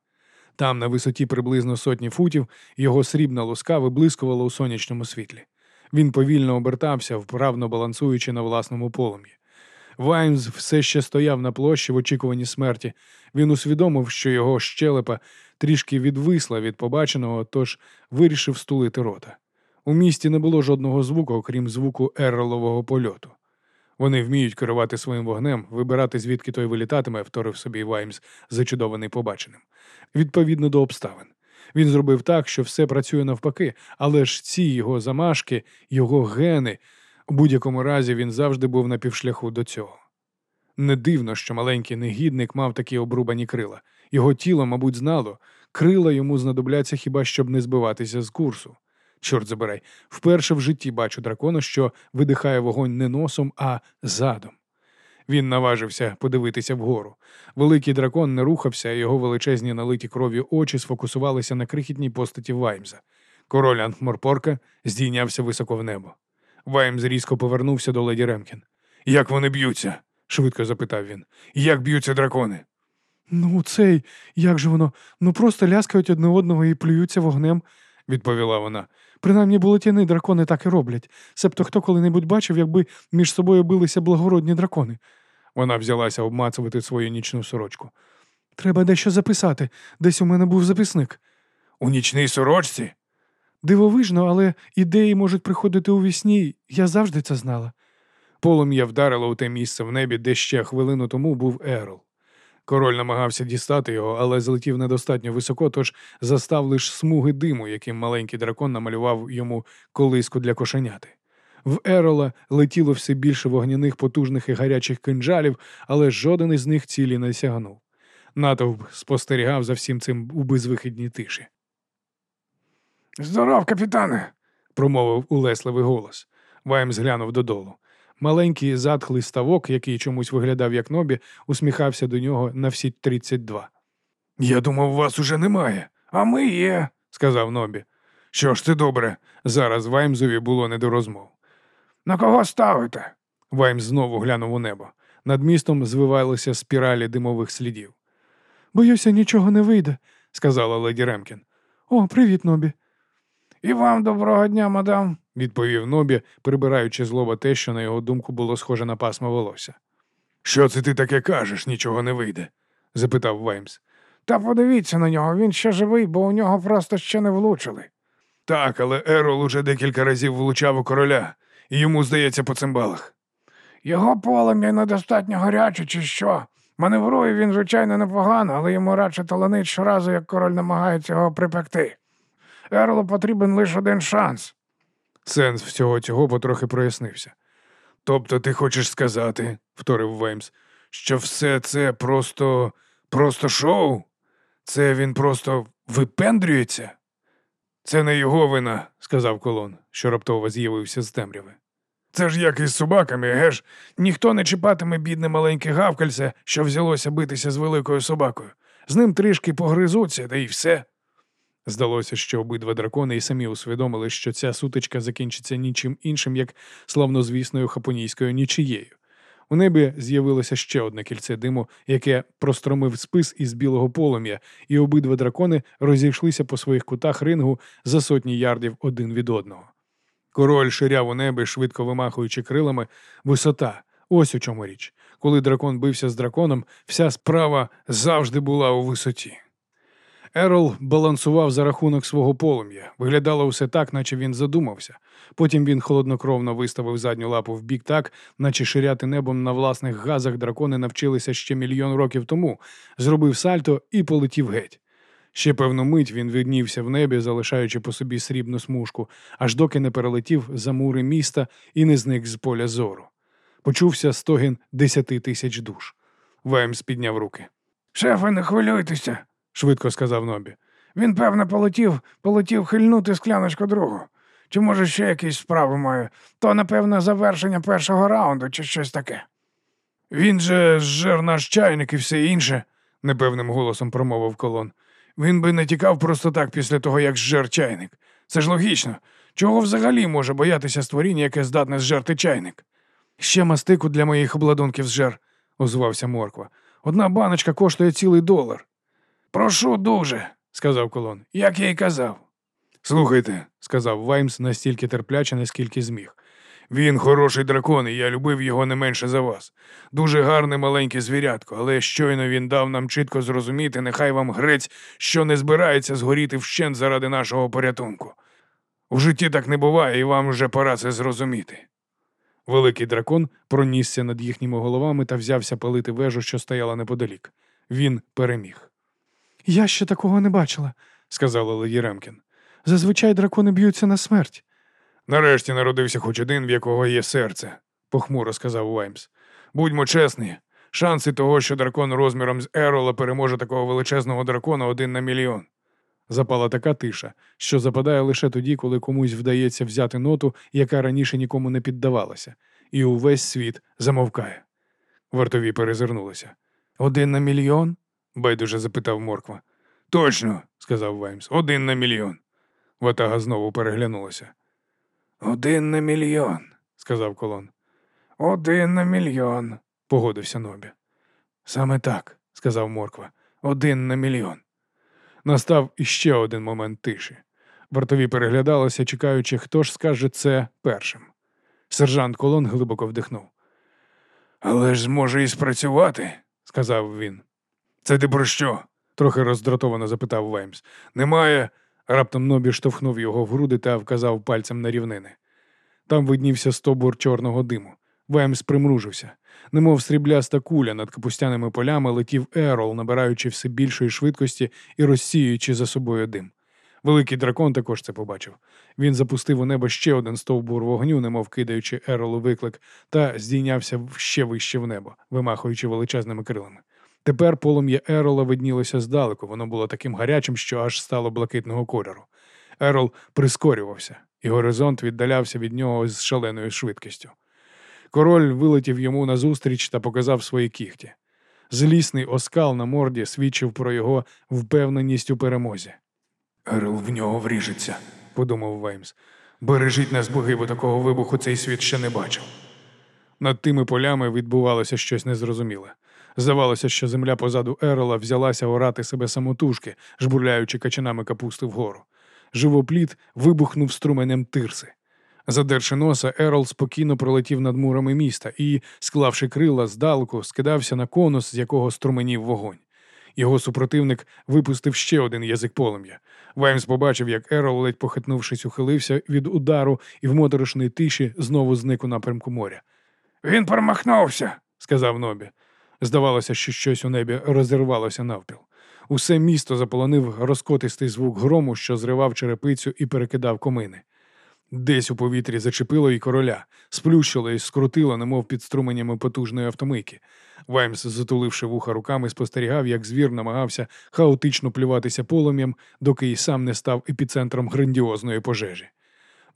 Там, на висоті приблизно сотні футів, його срібна луска виблискувала у сонячному світлі. Він повільно обертався, вправно балансуючи на власному полум'ї. Ваймс все ще стояв на площі в очікуванні смерті. Він усвідомив, що його щелепа трішки відвисла від побаченого, тож вирішив стулити рота. У місті не було жодного звуку, окрім звуку ерлового польоту. Вони вміють керувати своїм вогнем, вибирати, звідки той вилітатиме, вторив собі Ваймс, зачудований побаченим. Відповідно до обставин. Він зробив так, що все працює навпаки, але ж ці його замашки, його гени, у будь-якому разі він завжди був на півшляху до цього. Не дивно, що маленький негідник мав такі обрубані крила. Його тіло, мабуть, знало, крила йому знадобляться хіба щоб не збиватися з курсу. Чорт забирай, вперше в житті бачу дракона, що видихає вогонь не носом, а задом. Він наважився подивитися вгору. Великий дракон не рухався, його величезні налиті кров'ю очі сфокусувалися на крихітній постаті Ваймза. Король Антморпорка здійнявся високо в небо. Ваймз різко повернувся до леді Ремкін. Як вони б'ються? швидко запитав він. Як б'ються дракони? Ну, цей, як же воно? Ну просто ляскають одне одного і плюються вогнем, відповіла вона. Принаймні болотяни дракони так і роблять. Себто хто коли-небудь бачив, якби між собою билися благородні дракони. Вона взялася обмацувати свою нічну сорочку. Треба дещо записати. Десь у мене був записник. У нічній сорочці? Дивовижно, але ідеї можуть приходити у вісні. Я завжди це знала. Полум'я вдарило у те місце в небі, де ще хвилину тому був Ерл. Король намагався дістати його, але злетів недостатньо високо, тож застав лише смуги диму, яким маленький дракон намалював йому колиску для кошеняти. В Ерола летіло все більше вогняних потужних і гарячих кинджалів, але жоден із них цілі не сягнув. Натовп спостерігав за всім цим у безвихідній тиші. Здоров, капітане, промовив улесливий голос. Ваймс глянув додолу. Маленький затхлий ставок, який чомусь виглядав як нобі, усміхався до нього на всі тридцять два. Я думав, вас уже немає, а ми є, сказав Нобі. Що ж ти добре? Зараз Ваймзові було не до розмов. На кого ставите? Ваймс знову глянув у небо. Над містом звивалися спіралі димових слідів. Боюся, нічого не вийде, сказала леді Ремкін. О, привіт, Нобі. І вам доброго дня, мадам, відповів Нобі, прибираючи злоба те, що на його думку було схоже на пасмо волосся. Що це ти таке кажеш, нічого не вийде? запитав Ваймс. Та подивіться на нього, він ще живий, бо у нього просто ще не влучили. Так, але Ерол уже декілька разів влучав у короля, і йому здається по цимбалах. Його полум'я недостатньо гаряче, чи що? Маневрує він, звичайно, непогано, але йому радше таланить щоразу, як король намагається його припекти. Ерлу потрібен лише один шанс. Сенс всього цього потрохи прояснився. Тобто ти хочеш сказати, вторив Веймс, що все це просто просто шоу? Це він просто випендрюється? Це не його вина, сказав колон, що раптово з'явився з темряви. Це ж як із собаками, геш? Ніхто не чіпатиме бідне маленьке гавкальце, що взялося битися з великою собакою. З ним трішки погризуться, та й все. Здалося, що обидва дракони і самі усвідомили, що ця сутичка закінчиться нічим іншим, як славнозвісною хапонійською нічією. У небі з'явилося ще одне кільце диму, яке простромив спис із білого полум'я, і обидва дракони розійшлися по своїх кутах рингу за сотні ярдів один від одного. Король ширяв у небі, швидко вимахуючи крилами, висота. Ось у чому річ. Коли дракон бився з драконом, вся справа завжди була у висоті. Ерол балансував за рахунок свого полум'я. Виглядало все так, наче він задумався. Потім він холоднокровно виставив задню лапу в бік так, наче ширяти небом на власних газах дракони навчилися ще мільйон років тому, зробив сальто і полетів геть. Ще певну мить він виднівся в небі, залишаючи по собі срібну смужку, аж доки не перелетів за мури міста і не зник з поля зору. Почувся стогін десяти тисяч душ. Ваймс підняв руки. Шефе, не хвилюйтеся, Швидко сказав Нобі. Він, певно, полетів, полетів хильнути скляночку другу. Чи може ще якісь справи має? То, напевно, завершення першого раунду чи щось таке. Він же зжер наш чайник і все інше, непевним голосом промовив колон. Він би не тікав просто так після того, як зжер чайник. Це ж логічно. Чого взагалі може боятися створіння, яке здатне зжерти чайник? Ще мастику для моїх обладунків зжер, озвався Морква. Одна баночка коштує цілий долар. Прошу дуже, сказав колон. як я й казав. Слухайте, сказав Ваймс настільки терпляче, наскільки зміг. Він хороший дракон, і я любив його не менше за вас. Дуже гарне маленьке звірятко, але щойно він дав нам чітко зрозуміти, нехай вам грець, що не збирається згоріти вщент заради нашого порятунку. В житті так не буває, і вам вже пора це зрозуміти. Великий дракон пронісся над їхніми головами та взявся палити вежу, що стояла неподалік. Він переміг. Я ще такого не бачила, сказала Леді Ремкін. Зазвичай дракони б'ються на смерть. Нарешті народився хоч один, в якого є серце, похмуро сказав Ваймс. Будьмо чесні, шанси того, що дракон розміром з Ерола переможе такого величезного дракона один на мільйон. Запала така тиша, що западає лише тоді, коли комусь вдається взяти ноту, яка раніше нікому не піддавалася, і увесь світ замовкає. Вартові перезирнулися. Один на мільйон? Байдуже запитав Морква. Точно, сказав Ваймс, один на мільйон. Ватага знову переглянулася. Один на мільйон, сказав колон. Один на мільйон, погодився Нобі. Саме так, сказав Морква. Один на мільйон. Настав іще один момент тиші. Вартові переглядалися, чекаючи, хто ж скаже це першим. Сержант Колон глибоко вдихнув. Але ж зможе і спрацювати, сказав він. Це ти про що? трохи роздратовано запитав Ваймс. Немає. Раптом Нобі штовхнув його в груди та вказав пальцем на рівнини. Там виднівся стобур чорного диму. Ваймс примружився. Немов срібляста куля над капустяними полями летів Ерол, набираючи все більшої швидкості і розсіюючи за собою дим. Великий дракон також це побачив. Він запустив у небо ще один стовбур вогню, немов кидаючи Еролу виклик, та здійнявся ще вище в небо, вимахуючи величезними крилами. Тепер полум'я Ерола виднілося здалеку, воно було таким гарячим, що аж стало блакитного кольору. Ерол прискорювався, і горизонт віддалявся від нього з шаленою швидкістю. Король вилетів йому назустріч та показав свої кіхті. Злісний оскал на морді свідчив про його впевненість у перемозі. Ерл в нього вріжеться, подумав Ваймс. Бережіть нас, боги, бо такого вибуху цей світ ще не бачив. Над тими полями відбувалося щось незрозуміле. Здавалося, що земля позаду Ерола взялася орати себе самотужки, жбурляючи качанами капусти вгору. Живопліт вибухнув струменем тирси. Задерши носа, Ерол спокійно пролетів над мурами міста і, склавши крила здалеку, скидався на конус, з якого струменів вогонь. Його супротивник випустив ще один язик полум'я. Ваймс побачив, як Ерол, ледь похитнувшись, ухилився від удару і в моторошній тиші знову зник у напрямку моря. Він промахнувся, сказав Нобі. Здавалося, що щось у небі розірвалося навпіл. Усе місто заполонив розкотистий звук грому, що зривав черепицю і перекидав комини. Десь у повітрі зачепило і короля, сплющило і скрутило, немов під струменями потужної автомийки. Ваймс, затуливши вуха руками, спостерігав, як звір намагався хаотично плюватися полум'ям, доки й сам не став епіцентром грандіозної пожежі.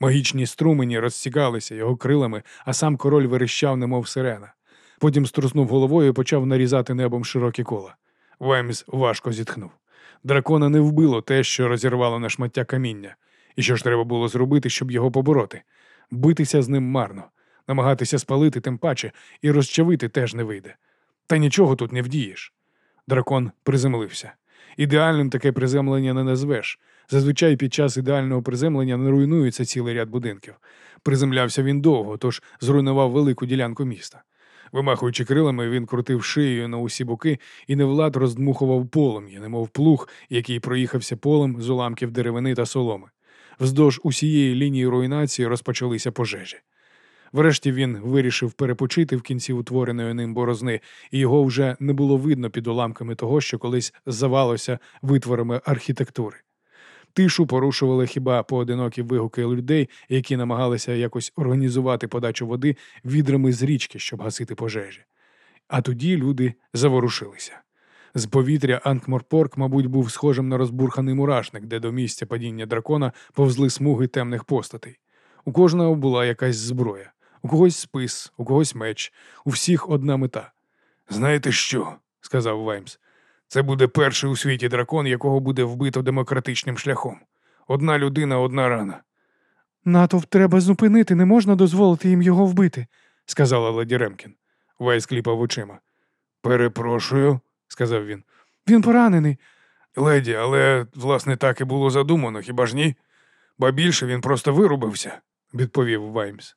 Магічні струмені розсікалися його крилами, а сам король верещав, немов сирена. Потім струснув головою і почав нарізати небом широкі кола. Ваймс важко зітхнув. Дракона не вбило те, що розірвало на шмаття каміння. І що ж треба було зробити, щоб його побороти? Битися з ним марно, намагатися спалити тим паче і розчавити теж не вийде. Та нічого тут не вдієш. Дракон приземлився. Ідеальним таке приземлення не назвеш. Зазвичай під час ідеального приземлення не руйнується цілий ряд будинків. Приземлявся він довго, тож зруйнував велику ділянку міста. Вимахуючи крилами, він крутив шиєю на усі боки і невлад роздмухував полум'я, немов плуг, який проїхався полем з уламків деревини та соломи. Вздовж усієї лінії руйнації розпочалися пожежі. Врешті він вирішив перепочити в кінці утвореної ним борозни, і його вже не було видно під уламками того, що колись завалося витворами архітектури. Тишу порушували хіба поодинокі вигуки людей, які намагалися якось організувати подачу води відрами з річки, щоб гасити пожежі. А тоді люди заворушилися. З повітря Анкморпорк, мабуть, був схожим на розбурханий мурашник, де до місця падіння дракона повзли смуги темних постатей. У кожного була якась зброя, у когось спис, у когось меч, у всіх одна мета. Знаєте що? сказав Ваймс. Це буде перший у світі дракон, якого буде вбито демократичним шляхом. Одна людина, одна рана. Натовп треба зупинити, не можна дозволити їм його вбити, сказала леді Ремкін. Ваймс кліпав очима. Перепрошую, сказав він. Він поранений. Леді, але, власне, так і було задумано, хіба ж ні? Ба більше він просто вирубився, відповів Ваймс.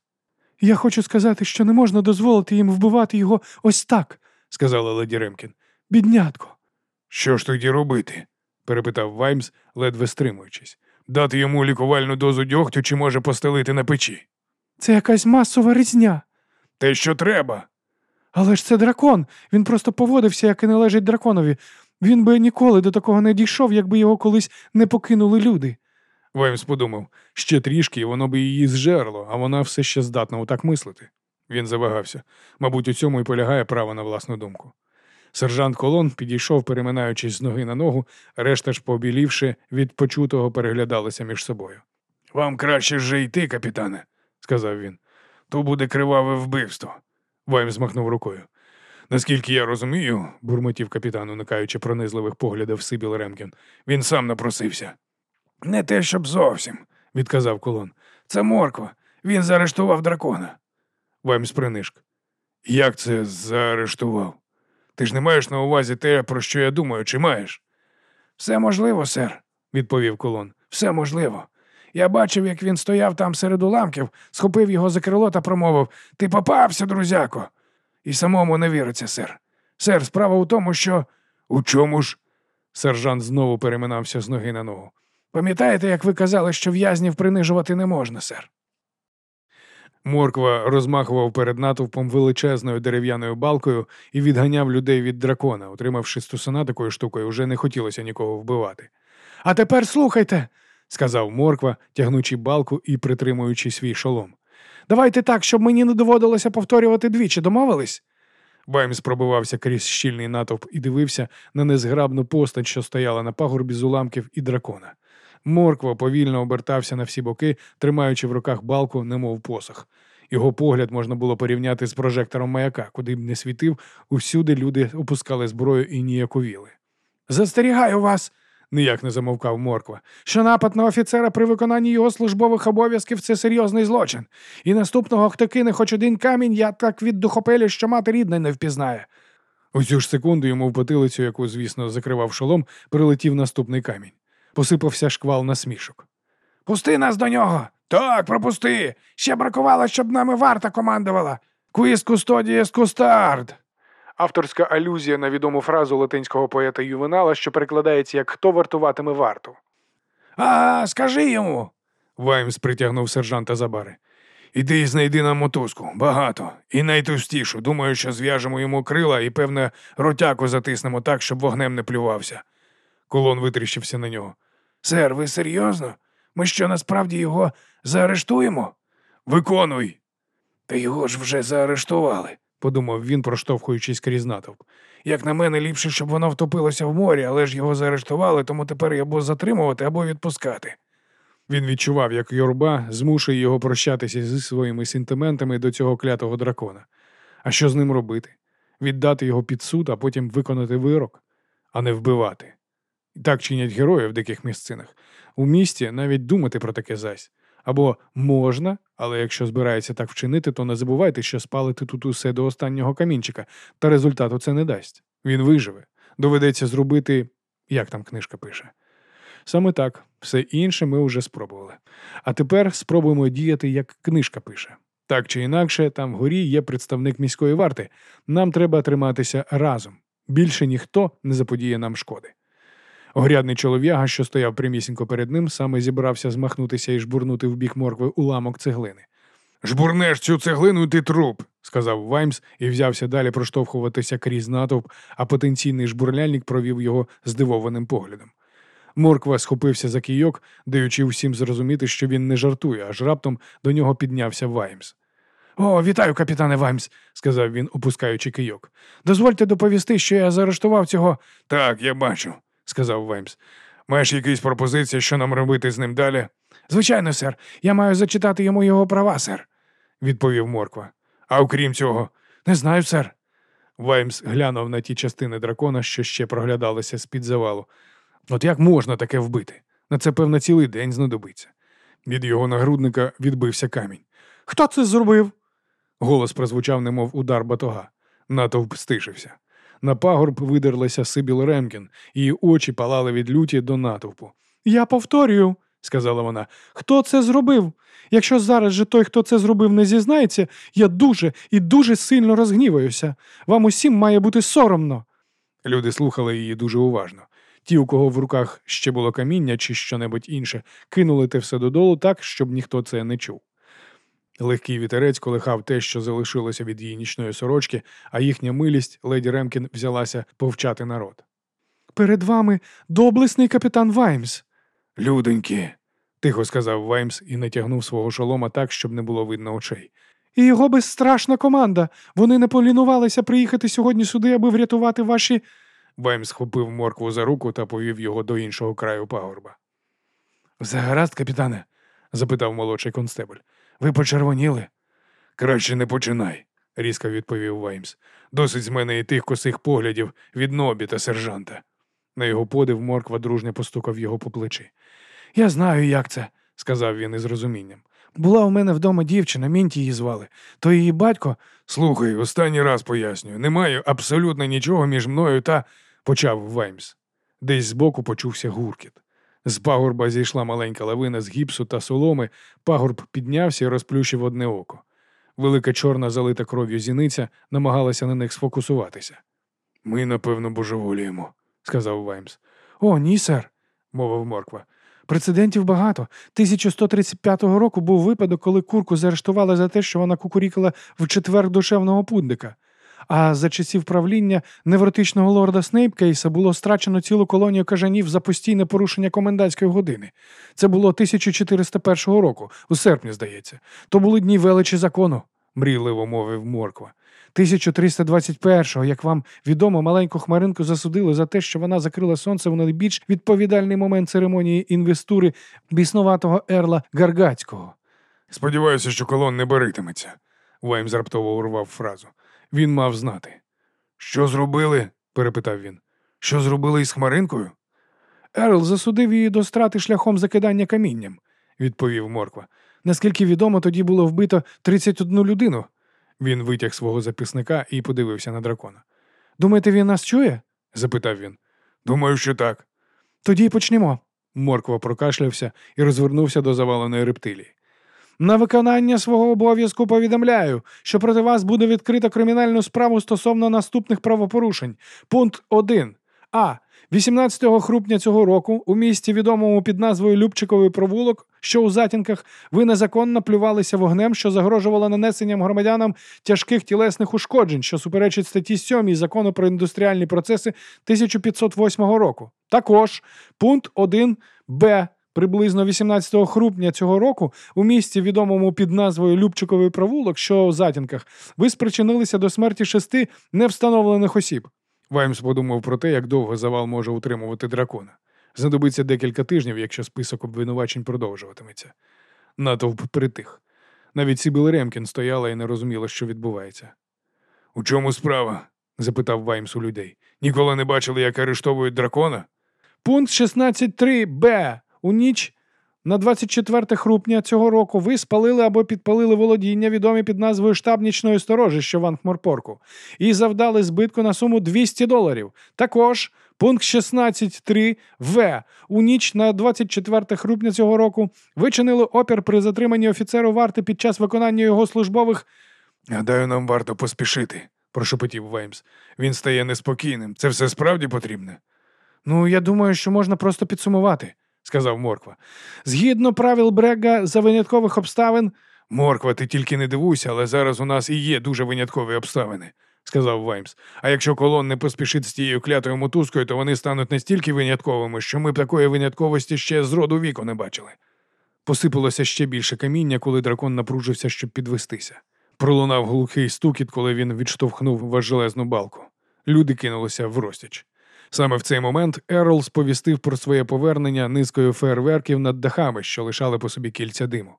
Я хочу сказати, що не можна дозволити їм вбивати його ось так, сказала леді Ремкін. Біднятко. Що ж тоді робити? перепитав Ваймс, ледве стримуючись. Дати йому лікувальну дозу дьогтю чи може постелити на печі? Це якась масова різня. Те, що треба. Але ж це дракон. Він просто поводився, як і належить драконові. Він би ніколи до такого не дійшов, якби його колись не покинули люди. Ваймс подумав, ще трішки, і воно би її зжерло, а вона все ще здатна отак мислити. Він завагався. Мабуть, у цьому і полягає право на власну думку. Сержант Колон підійшов, переминаючись з ноги на ногу, решта ж, побілівши, від почутого переглядалися між собою. Вам краще вже йти, капітане, сказав він. То буде криваве вбивство. Вайм змахнув рукою. Наскільки я розумію, бурмотів капітан, уникаючи пронизливих поглядів Сибіл Ремкін, він сам напросився. Не те, щоб зовсім, відказав колон. Це морква. Він заарештував дракона. Ваймс принишк. Як це заарештував? Ти ж не маєш на увазі те, про що я думаю, чи маєш? Все можливо, сер, відповів колон. Все можливо. Я бачив, як він стояв там серед уламків, схопив його за крило та промовив Ти попався, друзяко. І самому не віриться, сер. Сер, справа у тому, що. У чому ж? Сержант знову переминався з ноги на ногу. Пам'ятаєте, як ви казали, що в'язнів принижувати не можна, сер? Морква розмахував перед натовпом величезною дерев'яною балкою і відганяв людей від дракона, отримавши стусана такою штукою, вже не хотілося нікого вбивати. А тепер слухайте, сказав Морква, тягнучи балку і притримуючи свій шолом. Давайте так, щоб мені не доводилося повторювати двічі, домовились? Ваймс пробивався крізь щільний натовп і дивився на незграбну постать, що стояла на пагорбі з уламків і дракона. Морква повільно обертався на всі боки, тримаючи в руках балку, немов посох. Його погляд можна було порівняти з прожектором маяка, куди б не світив, усюди люди опускали зброю і ніяковіли. Застерігаю вас, ніяк не замовкав морква, що напад на офіцера при виконанні його службових обов'язків це серйозний злочин. І наступного, хто кине хоч один камінь, я так від духопелі, що мати рідна не впізнає. У цю ж секунду йому в потилицю, яку, звісно, закривав шолом, прилетів наступний камінь. Посипався шквал насмішок. Пусти нас до нього. Так, пропусти. Ще бракувало, щоб нами варта командувала. Квіз кустодієс кустард. авторська алюзія на відому фразу латинського поета Ювенала, що перекладається як хто вартуватиме варту. А, скажи йому. Ваймс притягнув сержанта за бари. Іди і знайди нам мотузку, багато, і найтовстішу. Думаю, що зв'яжемо йому крила і, певне, ротяку затиснемо так, щоб вогнем не плювався. Колон витріщився на нього. Сер, ви серйозно? Ми що насправді його заарештуємо? Виконуй. Та його ж вже заарештували, подумав він, проштовхуючись крізь натовп. Як на мене, ліпше, щоб воно втопилося в морі, але ж його заарештували, тому тепер або затримувати, або відпускати. Він відчував, як юрба змушує його прощатися зі своїми сентиментами до цього клятого дракона. А що з ним робити? Віддати його під суд, а потім виконати вирок, а не вбивати. Так чинять герої в диких місцинах. У місті навіть думати про таке зась. Або можна, але якщо збирається так вчинити, то не забувайте, що спалити тут усе до останнього камінчика, та результату це не дасть. Він виживе. Доведеться зробити, як там книжка пише. Саме так, все інше ми вже спробували. А тепер спробуємо діяти, як книжка пише. Так чи інакше, там вгорі є представник міської варти. Нам треба триматися разом. Більше ніхто не заподіє нам шкоди. Огрядний чолов'яга, що стояв прямісінько перед ним, саме зібрався змахнутися і жбурнути в бік моркви уламок цеглини. Жбурнеш цю цеглину, і ти труп, сказав Ваймс і взявся далі проштовхуватися крізь натовп, а потенційний жбурляльник провів його здивованим поглядом. Морква схопився за кійок, даючи всім зрозуміти, що він не жартує, аж раптом до нього піднявся Ваймс. О, вітаю, капітане Ваймс, сказав він, опускаючи кийок. Дозвольте доповісти, що я заарештував цього. Так, я бачу, сказав Ваймс. Маєш якісь пропозиції, що нам робити з ним далі? Звичайно, сер. Я маю зачитати йому його права, сер, відповів Морква. А окрім цього, не знаю, сер. Ваймс глянув на ті частини дракона, що ще проглядалися з-під завалу. От як можна таке вбити? На це, певно, цілий день знадобиться. Від його нагрудника відбився камінь. Хто це зробив? Голос прозвучав, немов удар батога. Натовп стишився. На пагорб видерлася Сибіл Ремкін, її очі палали від люті до натовпу. Я повторюю, сказала вона, хто це зробив? Якщо зараз же той, хто це зробив, не зізнається, я дуже і дуже сильно розгніваюся. Вам усім має бути соромно. Люди слухали її дуже уважно. Ті, у кого в руках ще було каміння чи щонебудь інше, кинули те все додолу так, щоб ніхто це не чув. Легкий вітерець колихав те, що залишилося від її нічної сорочки, а їхня милість леді Ремкін взялася повчати народ. Перед вами доблесний капітан Ваймс. Люденьки, тихо сказав Ваймс і натягнув свого шолома так, щоб не було видно очей. І його безстрашна команда. Вони не полінувалися приїхати сьогодні сюди, аби врятувати ваші. Ваймс схопив Моркву за руку та повів його до іншого краю пагорба. Все гаразд, капітане? запитав молодший констебль. Ви почервоніли? Краще не починай, різко відповів Ваймс. Досить з мене і тих косих поглядів від нобі та сержанта. На його подив морква дружньо постукав його по плечі. Я знаю, як це, сказав він із розумінням. Була у мене вдома дівчина, мінті її звали. То її батько. Слухай, останній раз пояснюю, немає абсолютно нічого між мною та. почав Ваймс. Десь збоку почувся гуркіт. З пагорба зійшла маленька лавина з гіпсу та соломи, пагорб піднявся і розплющив одне око. Велика чорна залита кров'ю зіниця намагалася на них сфокусуватися. Ми, напевно, божеволіємо, сказав Ваймс. О, ні, сер, мовив Морква. Прецедентів багато. 1135 року був випадок, коли курку заарештували за те, що вона кукурікала в четвер душевного пундика. А за часів правління невротичного лорда Снейпкейса було страчено цілу колонію кажанів за постійне порушення комендантської години. Це було 1401 року, у серпні, здається. То були дні величі закону, мрійливо мовив Морква. 1321-го, як вам відомо, маленьку хмаринку засудили за те, що вона закрила сонце в найбільш відповідальний момент церемонії інвестури біснуватого ерла Гаргацького. Сподіваюся, що колон не баритиметься. Ваймс раптово урвав фразу. Він мав знати. Що зробили? перепитав він. Що зробили із Хмаринкою? Ерл засудив її до страти шляхом закидання камінням, відповів Морква. Наскільки відомо, тоді було вбито 31 людину. Він витяг свого записника і подивився на дракона. Думаєте, він нас чує? запитав він. Думаю, що так. Тоді й почнемо. Морква прокашлявся і розвернувся до заваленої рептилії. На виконання свого обов'язку повідомляю, що проти вас буде відкрито кримінальну справу стосовно наступних правопорушень. Пункт 1. А. 18 грудня цього року у місті, відомому під назвою Любчиковий провулок, що у затінках, ви незаконно плювалися вогнем, що загрожувало нанесенням громадянам тяжких тілесних ушкоджень, що суперечить статті 7 закону про індустріальні процеси 1508 року. Також пункт 1 Б. Приблизно 18 грудня цього року у місті, відомому під назвою Любчиковий провулок, що у затінках, ви спричинилися до смерті шести невстановлених осіб. Ваймс подумав про те, як довго завал може утримувати дракона. Знадобиться декілька тижнів, якщо список обвинувачень продовжуватиметься. Натовп притих. Навіть Сібіл Ремкін стояла і не розуміла, що відбувається. У чому справа? запитав Ваймс у людей. Ніколи не бачили, як арештовують дракона? Пункт 16.3 Б. У ніч на 24 грудня цього року ви спалили або підпалили володіння, відомі під назвою штаб нічної сторожі, що в Анк-Морпорку, і завдали збитку на суму 200 доларів. Також пункт 16.3 В. У ніч на 24 грудня цього року ви чинили опір при затриманні офіцеру варти під час виконання його службових. Гадаю, нам варто поспішити, прошепотів Ваймс. Він стає неспокійним. Це все справді потрібне? Ну, я думаю, що можна просто підсумувати сказав Морква. Згідно правил Брега за виняткових обставин. Морква, ти тільки не дивуйся, але зараз у нас і є дуже виняткові обставини, сказав Ваймс. А якщо колон не поспішить з тією клятою мотузкою, то вони стануть настільки винятковими, що ми б такої винятковості ще з роду віку не бачили. Посипалося ще більше каміння, коли дракон напружився, щоб підвестися. Пролунав глухий стукіт, коли він відштовхнув важелезну балку. Люди кинулися в розтіч. Саме в цей момент Ерол сповістив про своє повернення низкою фейерверків над дахами, що лишали по собі кільця диму.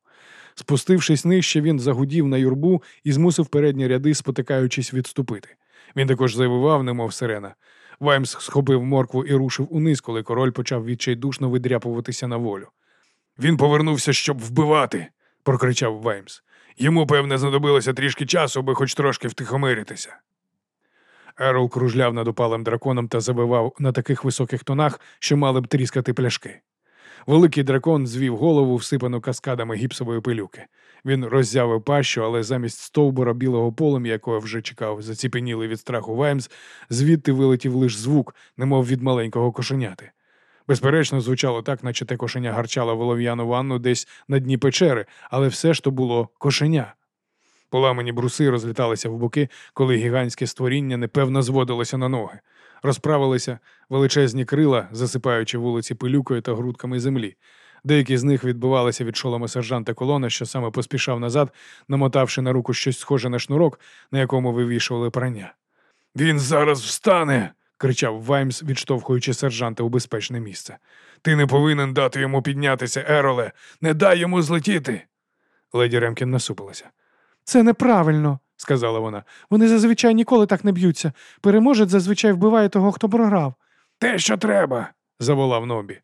Спустившись нижче, він загудів на юрбу і змусив передні ряди, спотикаючись, відступити. Він також завивав, немов сирена. Ваймс схопив моркву і рушив униз, коли король почав відчайдушно видряпуватися на волю. Він повернувся, щоб вбивати, прокричав Ваймс. Йому, певне, знадобилося трішки часу, аби хоч трошки втихомиритися. Ерол кружляв над опалим драконом та забивав на таких високих тонах, що мали б тріскати пляшки. Великий дракон звів голову, всипану каскадами гіпсової пилюки. Він роззявив пащу, але замість стовбура білого полум'я, якого вже чекав, заціпенілий від страху Ваймс, звідти вилетів лиш звук, немов від маленького кошеняти. Безперечно, звучало так, наче те кошеня гарчало волов'яну ванну десь на дні печери, але все ж то було кошеня. Поламані бруси розліталися в боки, коли гігантське створіння непевно зводилося на ноги. Розправилися величезні крила, засипаючи вулиці пилюкою та грудками землі. Деякі з них відбувалися від шолома сержанта колона, що саме поспішав назад, намотавши на руку щось схоже на шнурок, на якому вивішували прання. Він зараз встане. кричав Ваймс, відштовхуючи сержанта у безпечне місце. Ти не повинен дати йому піднятися, Ероле. Не дай йому злетіти. Леді Ремкін насупилася. Це неправильно, сказала вона. Вони зазвичай ніколи так не б'ються. Переможець зазвичай вбиває того, хто програв. Те, що треба, заволав Нобі.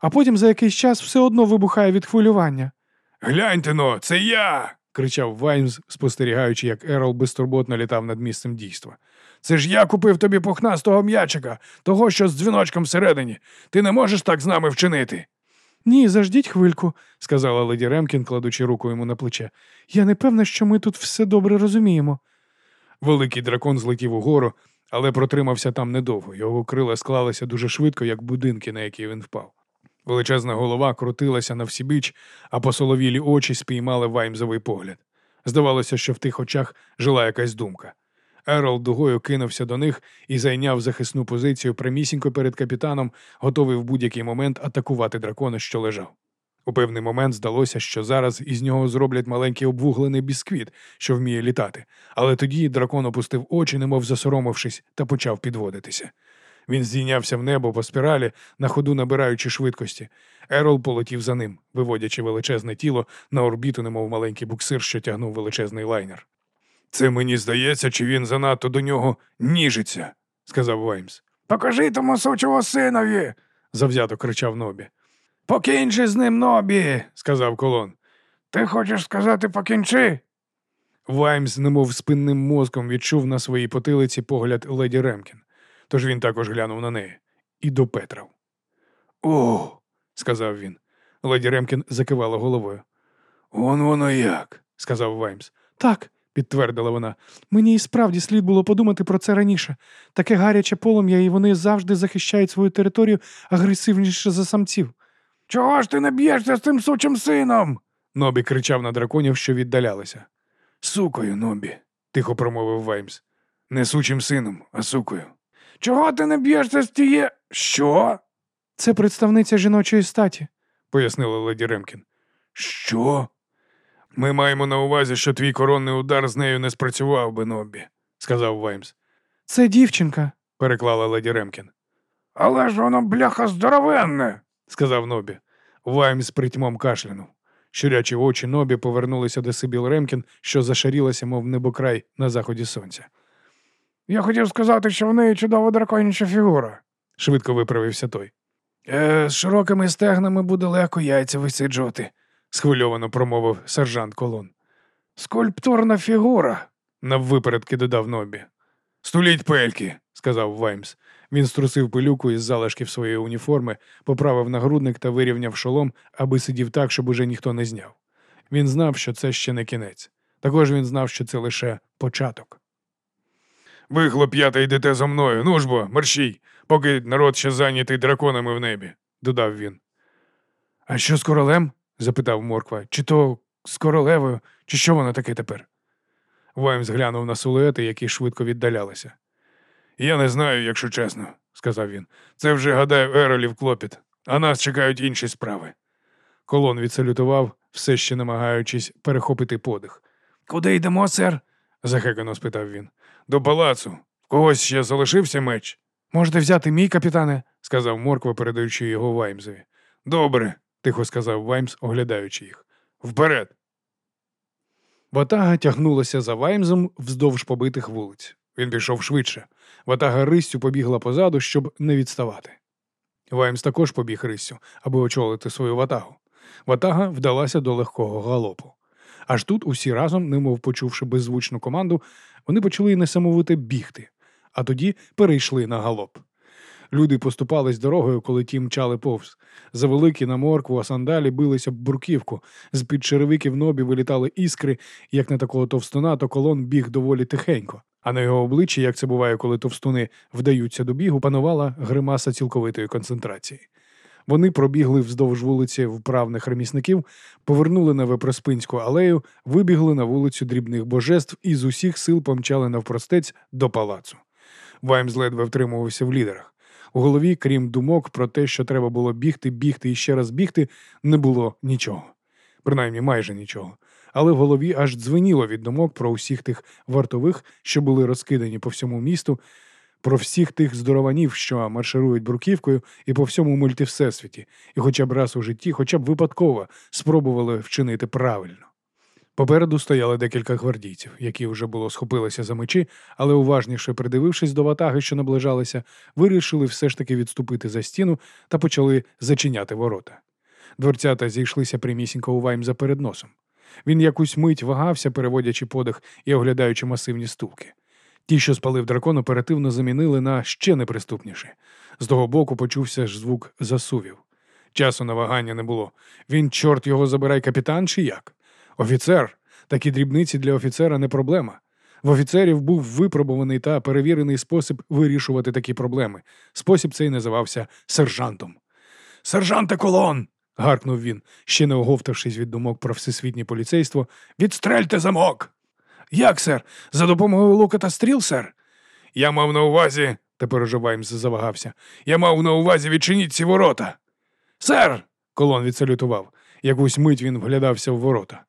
А потім за якийсь час все одно вибухає від хвилювання. Гляньте но, це я. кричав Ваймс, спостерігаючи, як Ерол безтурботно літав над місцем дійства. Це ж я купив тобі пухнастого м'ячика, того, що з дзвіночком всередині. Ти не можеш так з нами вчинити. Ні, заждіть хвильку, сказала леді Ремкін, кладучи руку йому на плече. Я не певна, що ми тут все добре розуміємо. Великий дракон злетів угору, але протримався там недовго. Його крила склалися дуже швидко, як будинки, на які він впав. Величезна голова крутилася на всібіч, а посоловілі очі спіймали ваймзовий погляд. Здавалося, що в тих очах жила якась думка. Ерол дугою кинувся до них і зайняв захисну позицію прямісінько перед капітаном, готовий в будь-який момент атакувати дракона, що лежав. У певний момент здалося, що зараз із нього зроблять маленький обвуглений бісквіт, що вміє літати, але тоді дракон опустив очі, немов засоромившись, та почав підводитися. Він здійнявся в небо по спіралі, на ходу набираючи швидкості. Ерол полетів за ним, виводячи величезне тіло на орбіту, немов маленький буксир, що тягнув величезний лайнер. Це мені здається, чи він занадто до нього ніжиться, сказав Ваймс. Покажи тому сучого синові, завзято кричав Нобі. Покінчи з ним, Нобі, сказав колон. Ти хочеш сказати покінчи? Ваймс, немов спинним мозком, відчув на своїй потилиці погляд леді Ремкін, тож він також глянув на неї і допетрав. О, сказав він. Леді Ремкін закивала головою. Он воно як, сказав Ваймс. Так, підтвердила вона. Мені і справді слід було подумати про це раніше. Таке гаряче полум'я, і вони завжди захищають свою територію агресивніше за самців. Чого ж ти не б'єшся з тим сучим сином? Нобі кричав на драконів, що віддалялися. Сукою, Нобі, тихо промовив Ваймс. Не сучим сином, а сукою. Чого ти не б'єшся з тіє? Що? Це представниця жіночої статі, пояснила леді Ремкін. Що? Ми маємо на увазі, що твій коронний удар з нею не спрацював би, Нобі, сказав Ваймс. Це дівчинка, переклала леді Ремкін. Але ж воно, бляха, здоровенне, сказав Нобі. Ваймс притьмом кашлянув. Щурячі очі Нобі повернулися до Сибіл Ремкін, що зашарілася, мов небокрай на заході сонця. Я хотів сказати, що в неї чудова драконяча фігура, швидко виправився той. Е, З широкими стегнами буде легко яйця висиджувати, схвильовано промовив сержант Колон. Скульптурна фігура, наввипередки додав Нобі. Стуліть пельки, сказав Ваймс. Він струсив пилюку із залишків своєї уніформи, поправив нагрудник та вирівняв шолом, аби сидів так, щоб уже ніхто не зняв. Він знав, що це ще не кінець. Також він знав, що це лише початок. Ви, хлоп'ята, йдете за мною. Ну ж бо, мерщій, поки народ ще зайнятий драконами в небі, додав він. А що з королем? Запитав Морква. Чи то з королевою, чи що воно таке тепер? Ваймс глянув на силуети, які швидко віддалялися. Я не знаю, якщо чесно, сказав він. Це вже, гадаю, Еролів клопіт, а нас чекають інші справи. Колон відсалютував, все ще намагаючись перехопити подих. Куди йдемо, сер? захекано спитав він. До палацу. Когось ще залишився меч? Можете взяти мій капітане, сказав Морква, передаючи його Ваймсові. Добре, тихо сказав Ваймс, оглядаючи їх. Вперед. Ватага тягнулася за Ваймсом вздовж побитих вулиць. Він пішов швидше. Ватага риссю побігла позаду, щоб не відставати. Ваймс також побіг риссю, аби очолити свою ватагу. Ватага вдалася до легкого галопу. Аж тут усі разом, немов почувши беззвучну команду, вони почали несамовито бігти, а тоді перейшли на галоп. Люди поступались дорогою, коли ті мчали повз. Завеликі на моркву, а сандалі билися б бурківку. З під черевиків нобі вилітали іскри, як на такого товстуна, то колон біг доволі тихенько. А на його обличчі, як це буває, коли товстуни вдаються до бігу, панувала гримаса цілковитої концентрації. Вони пробігли вздовж вулиці вправних ремісників, повернули на Вепроспинську алею, вибігли на вулицю дрібних божеств і з усіх сил помчали навпростець до палацу. Ваймс ледве втримувався в лідерах. У голові, крім думок про те, що треба було бігти, бігти і ще раз бігти, не було нічого. Принаймні майже нічого. Але в голові аж дзвеніло від думок про усіх тих вартових, що були розкидані по всьому місту, про всіх тих здорованів, що марширують бруківкою і по всьому мультивсесвіті, і хоча б раз у житті, хоча б випадково спробували вчинити правильно. Попереду стояли декілька гвардійців, які вже було схопилися за мечі, але уважніше придивившись до ватаги, що наближалися, вирішили все ж таки відступити за стіну та почали зачиняти ворота. Дворцята зійшлися прямісінько у Ваймза перед носом. Він якусь мить вагався, переводячи подих і оглядаючи масивні стулки. Ті, що спалив дракон, оперативно замінили на ще неприступніше. З того боку почувся ж звук засувів. Часу на вагання не було. Він, чорт його забирай, капітан чи як? Офіцер. Такі дрібниці для офіцера не проблема. В офіцерів був випробуваний та перевірений спосіб вирішувати такі проблеми. Спосіб цей називався сержантом. Сержанте колон. гаркнув він, ще не оговтавшись від думок про всесвітнє поліцейство. Відстрельте замок. Як, сер? За допомогою лука та стріл, сер? Я мав на увазі, тепер уже Ваймс завагався. Я мав на увазі відчиніть ці ворота. Сер. колон відсалютував. Якусь мить він вглядався в ворота.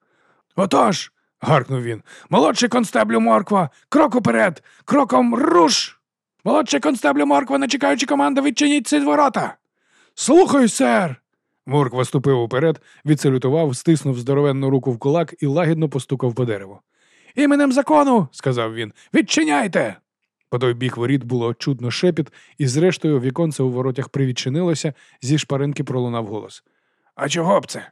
Отож. гаркнув він. Молодший констеблю морква, крок уперед, кроком руш. Молодший констеблю морква, не чекаючи команди, відчиніть ці ворота. Слухаю, сер. Морква ступив уперед, відсалютував, стиснув здоровенну руку в кулак і лагідно постукав по дереву. Іменем закону, сказав він, відчиняйте. По той бік воріт було чутно шепіт, і, зрештою, віконце у воротях привідчинилося, зі шпаринки пролунав голос. А чого б це?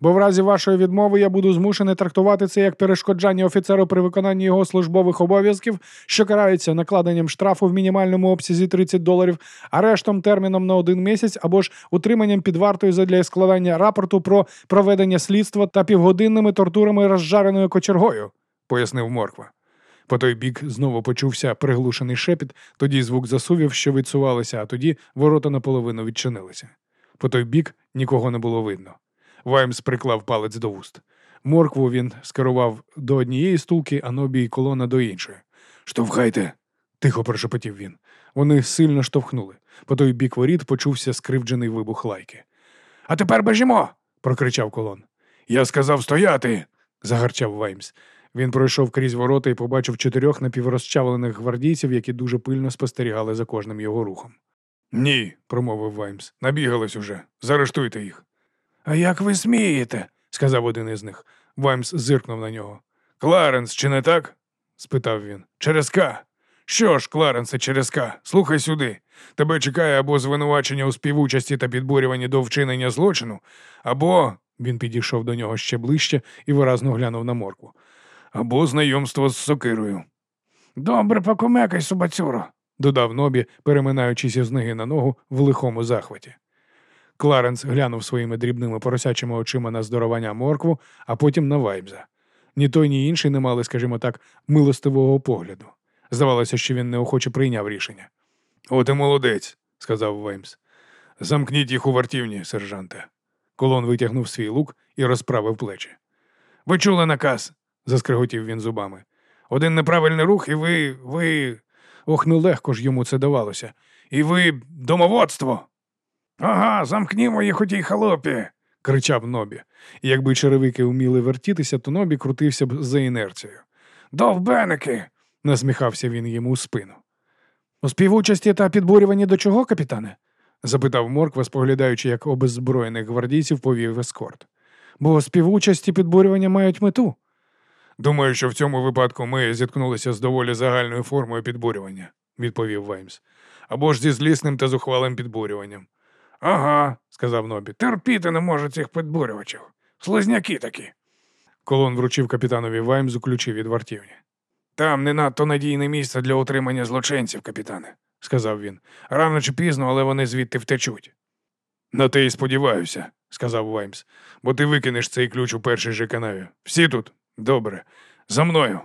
Бо в разі вашої відмови я буду змушений трактувати це як перешкоджання офіцеру при виконанні його службових обов'язків, що карається накладенням штрафу в мінімальному обсязі 30 доларів, арештом терміном на один місяць або ж утриманням під вартою задля складання рапорту про проведення слідства та півгодинними тортурами розжареною кочергою, пояснив Морква. По той бік знову почувся приглушений шепіт, тоді звук засувів, що відсувалися, а тоді ворота наполовину відчинилися. По той бік нікого не було видно. Ваймс приклав палець до вуст. Моркву він скерував до однієї стулки, а Нобі і колона до іншої. Штовхайте, тихо прошепотів він. Вони сильно штовхнули. По той бік воріт почувся скривджений вибух лайки. А тепер бежімо. прокричав колон. Я сказав стояти. загарчав Ваймс. Він пройшов крізь ворота і побачив чотирьох напіврозчавлених гвардійців, які дуже пильно спостерігали за кожним його рухом. Ні, промовив Ваймс. Набігались уже. Заарештуйте їх. А як ви смієте? сказав один із них. Ваймс зиркнув на нього. Кларенс, чи не так? спитав він. Через К. Що ж, Кларенсе, через К, слухай сюди. Тебе чекає або звинувачення у співучасті та підбурюванні до вчинення злочину, або. Він підійшов до нього ще ближче і виразно глянув на моркву. Або знайомство з сокирою. Добре, покумекай, собацюро. додав Нобі, переминаючись із ноги на ногу в лихому захваті. Кларенс глянув своїми дрібними поросячими очима на здоровання моркву, а потім на Ваймза. Ні той, ні інший не мали, скажімо так, милостивого погляду. Здавалося, що він неохоче прийняв рішення. От і молодець, сказав Ваймс. Замкніть їх у вартівні, сержанте. Колон витягнув свій лук і розправив плечі. Ви чули наказ, заскриготів він зубами. Один неправильний рух, і ви. ви. Ох, нелегко ж йому це давалося. І ви домоводство. Ага, замкнімо їх у тій халупі. кричав Нобі. І якби черевики вміли вертітися, то Нобі крутився б за інерцією. Довбеники. насміхався він йому у спину. У співучасті та підбурюванні до чого, капітане? запитав Морква, споглядаючи, як обеззброєних гвардійців повів ескорт. Бо співучасті підбурювання мають мету. Думаю, що в цьому випадку ми зіткнулися з доволі загальною формою підбурювання, відповів Ваймс. Або ж зі злісним та зухвалим підбурюванням. Ага, сказав Нобі. Терпіти не можу цих підбурювачів. Слизняки такі. Колон вручив капітанові Ваймсу ключі від вартівні. Там не надто надійне місце для утримання злочинців, капітане, сказав він. Рано чи пізно, але вони звідти втечуть. На те й сподіваюся, сказав Ваймс, бо ти викинеш цей ключ у першій же канаві. Всі тут? Добре. За мною.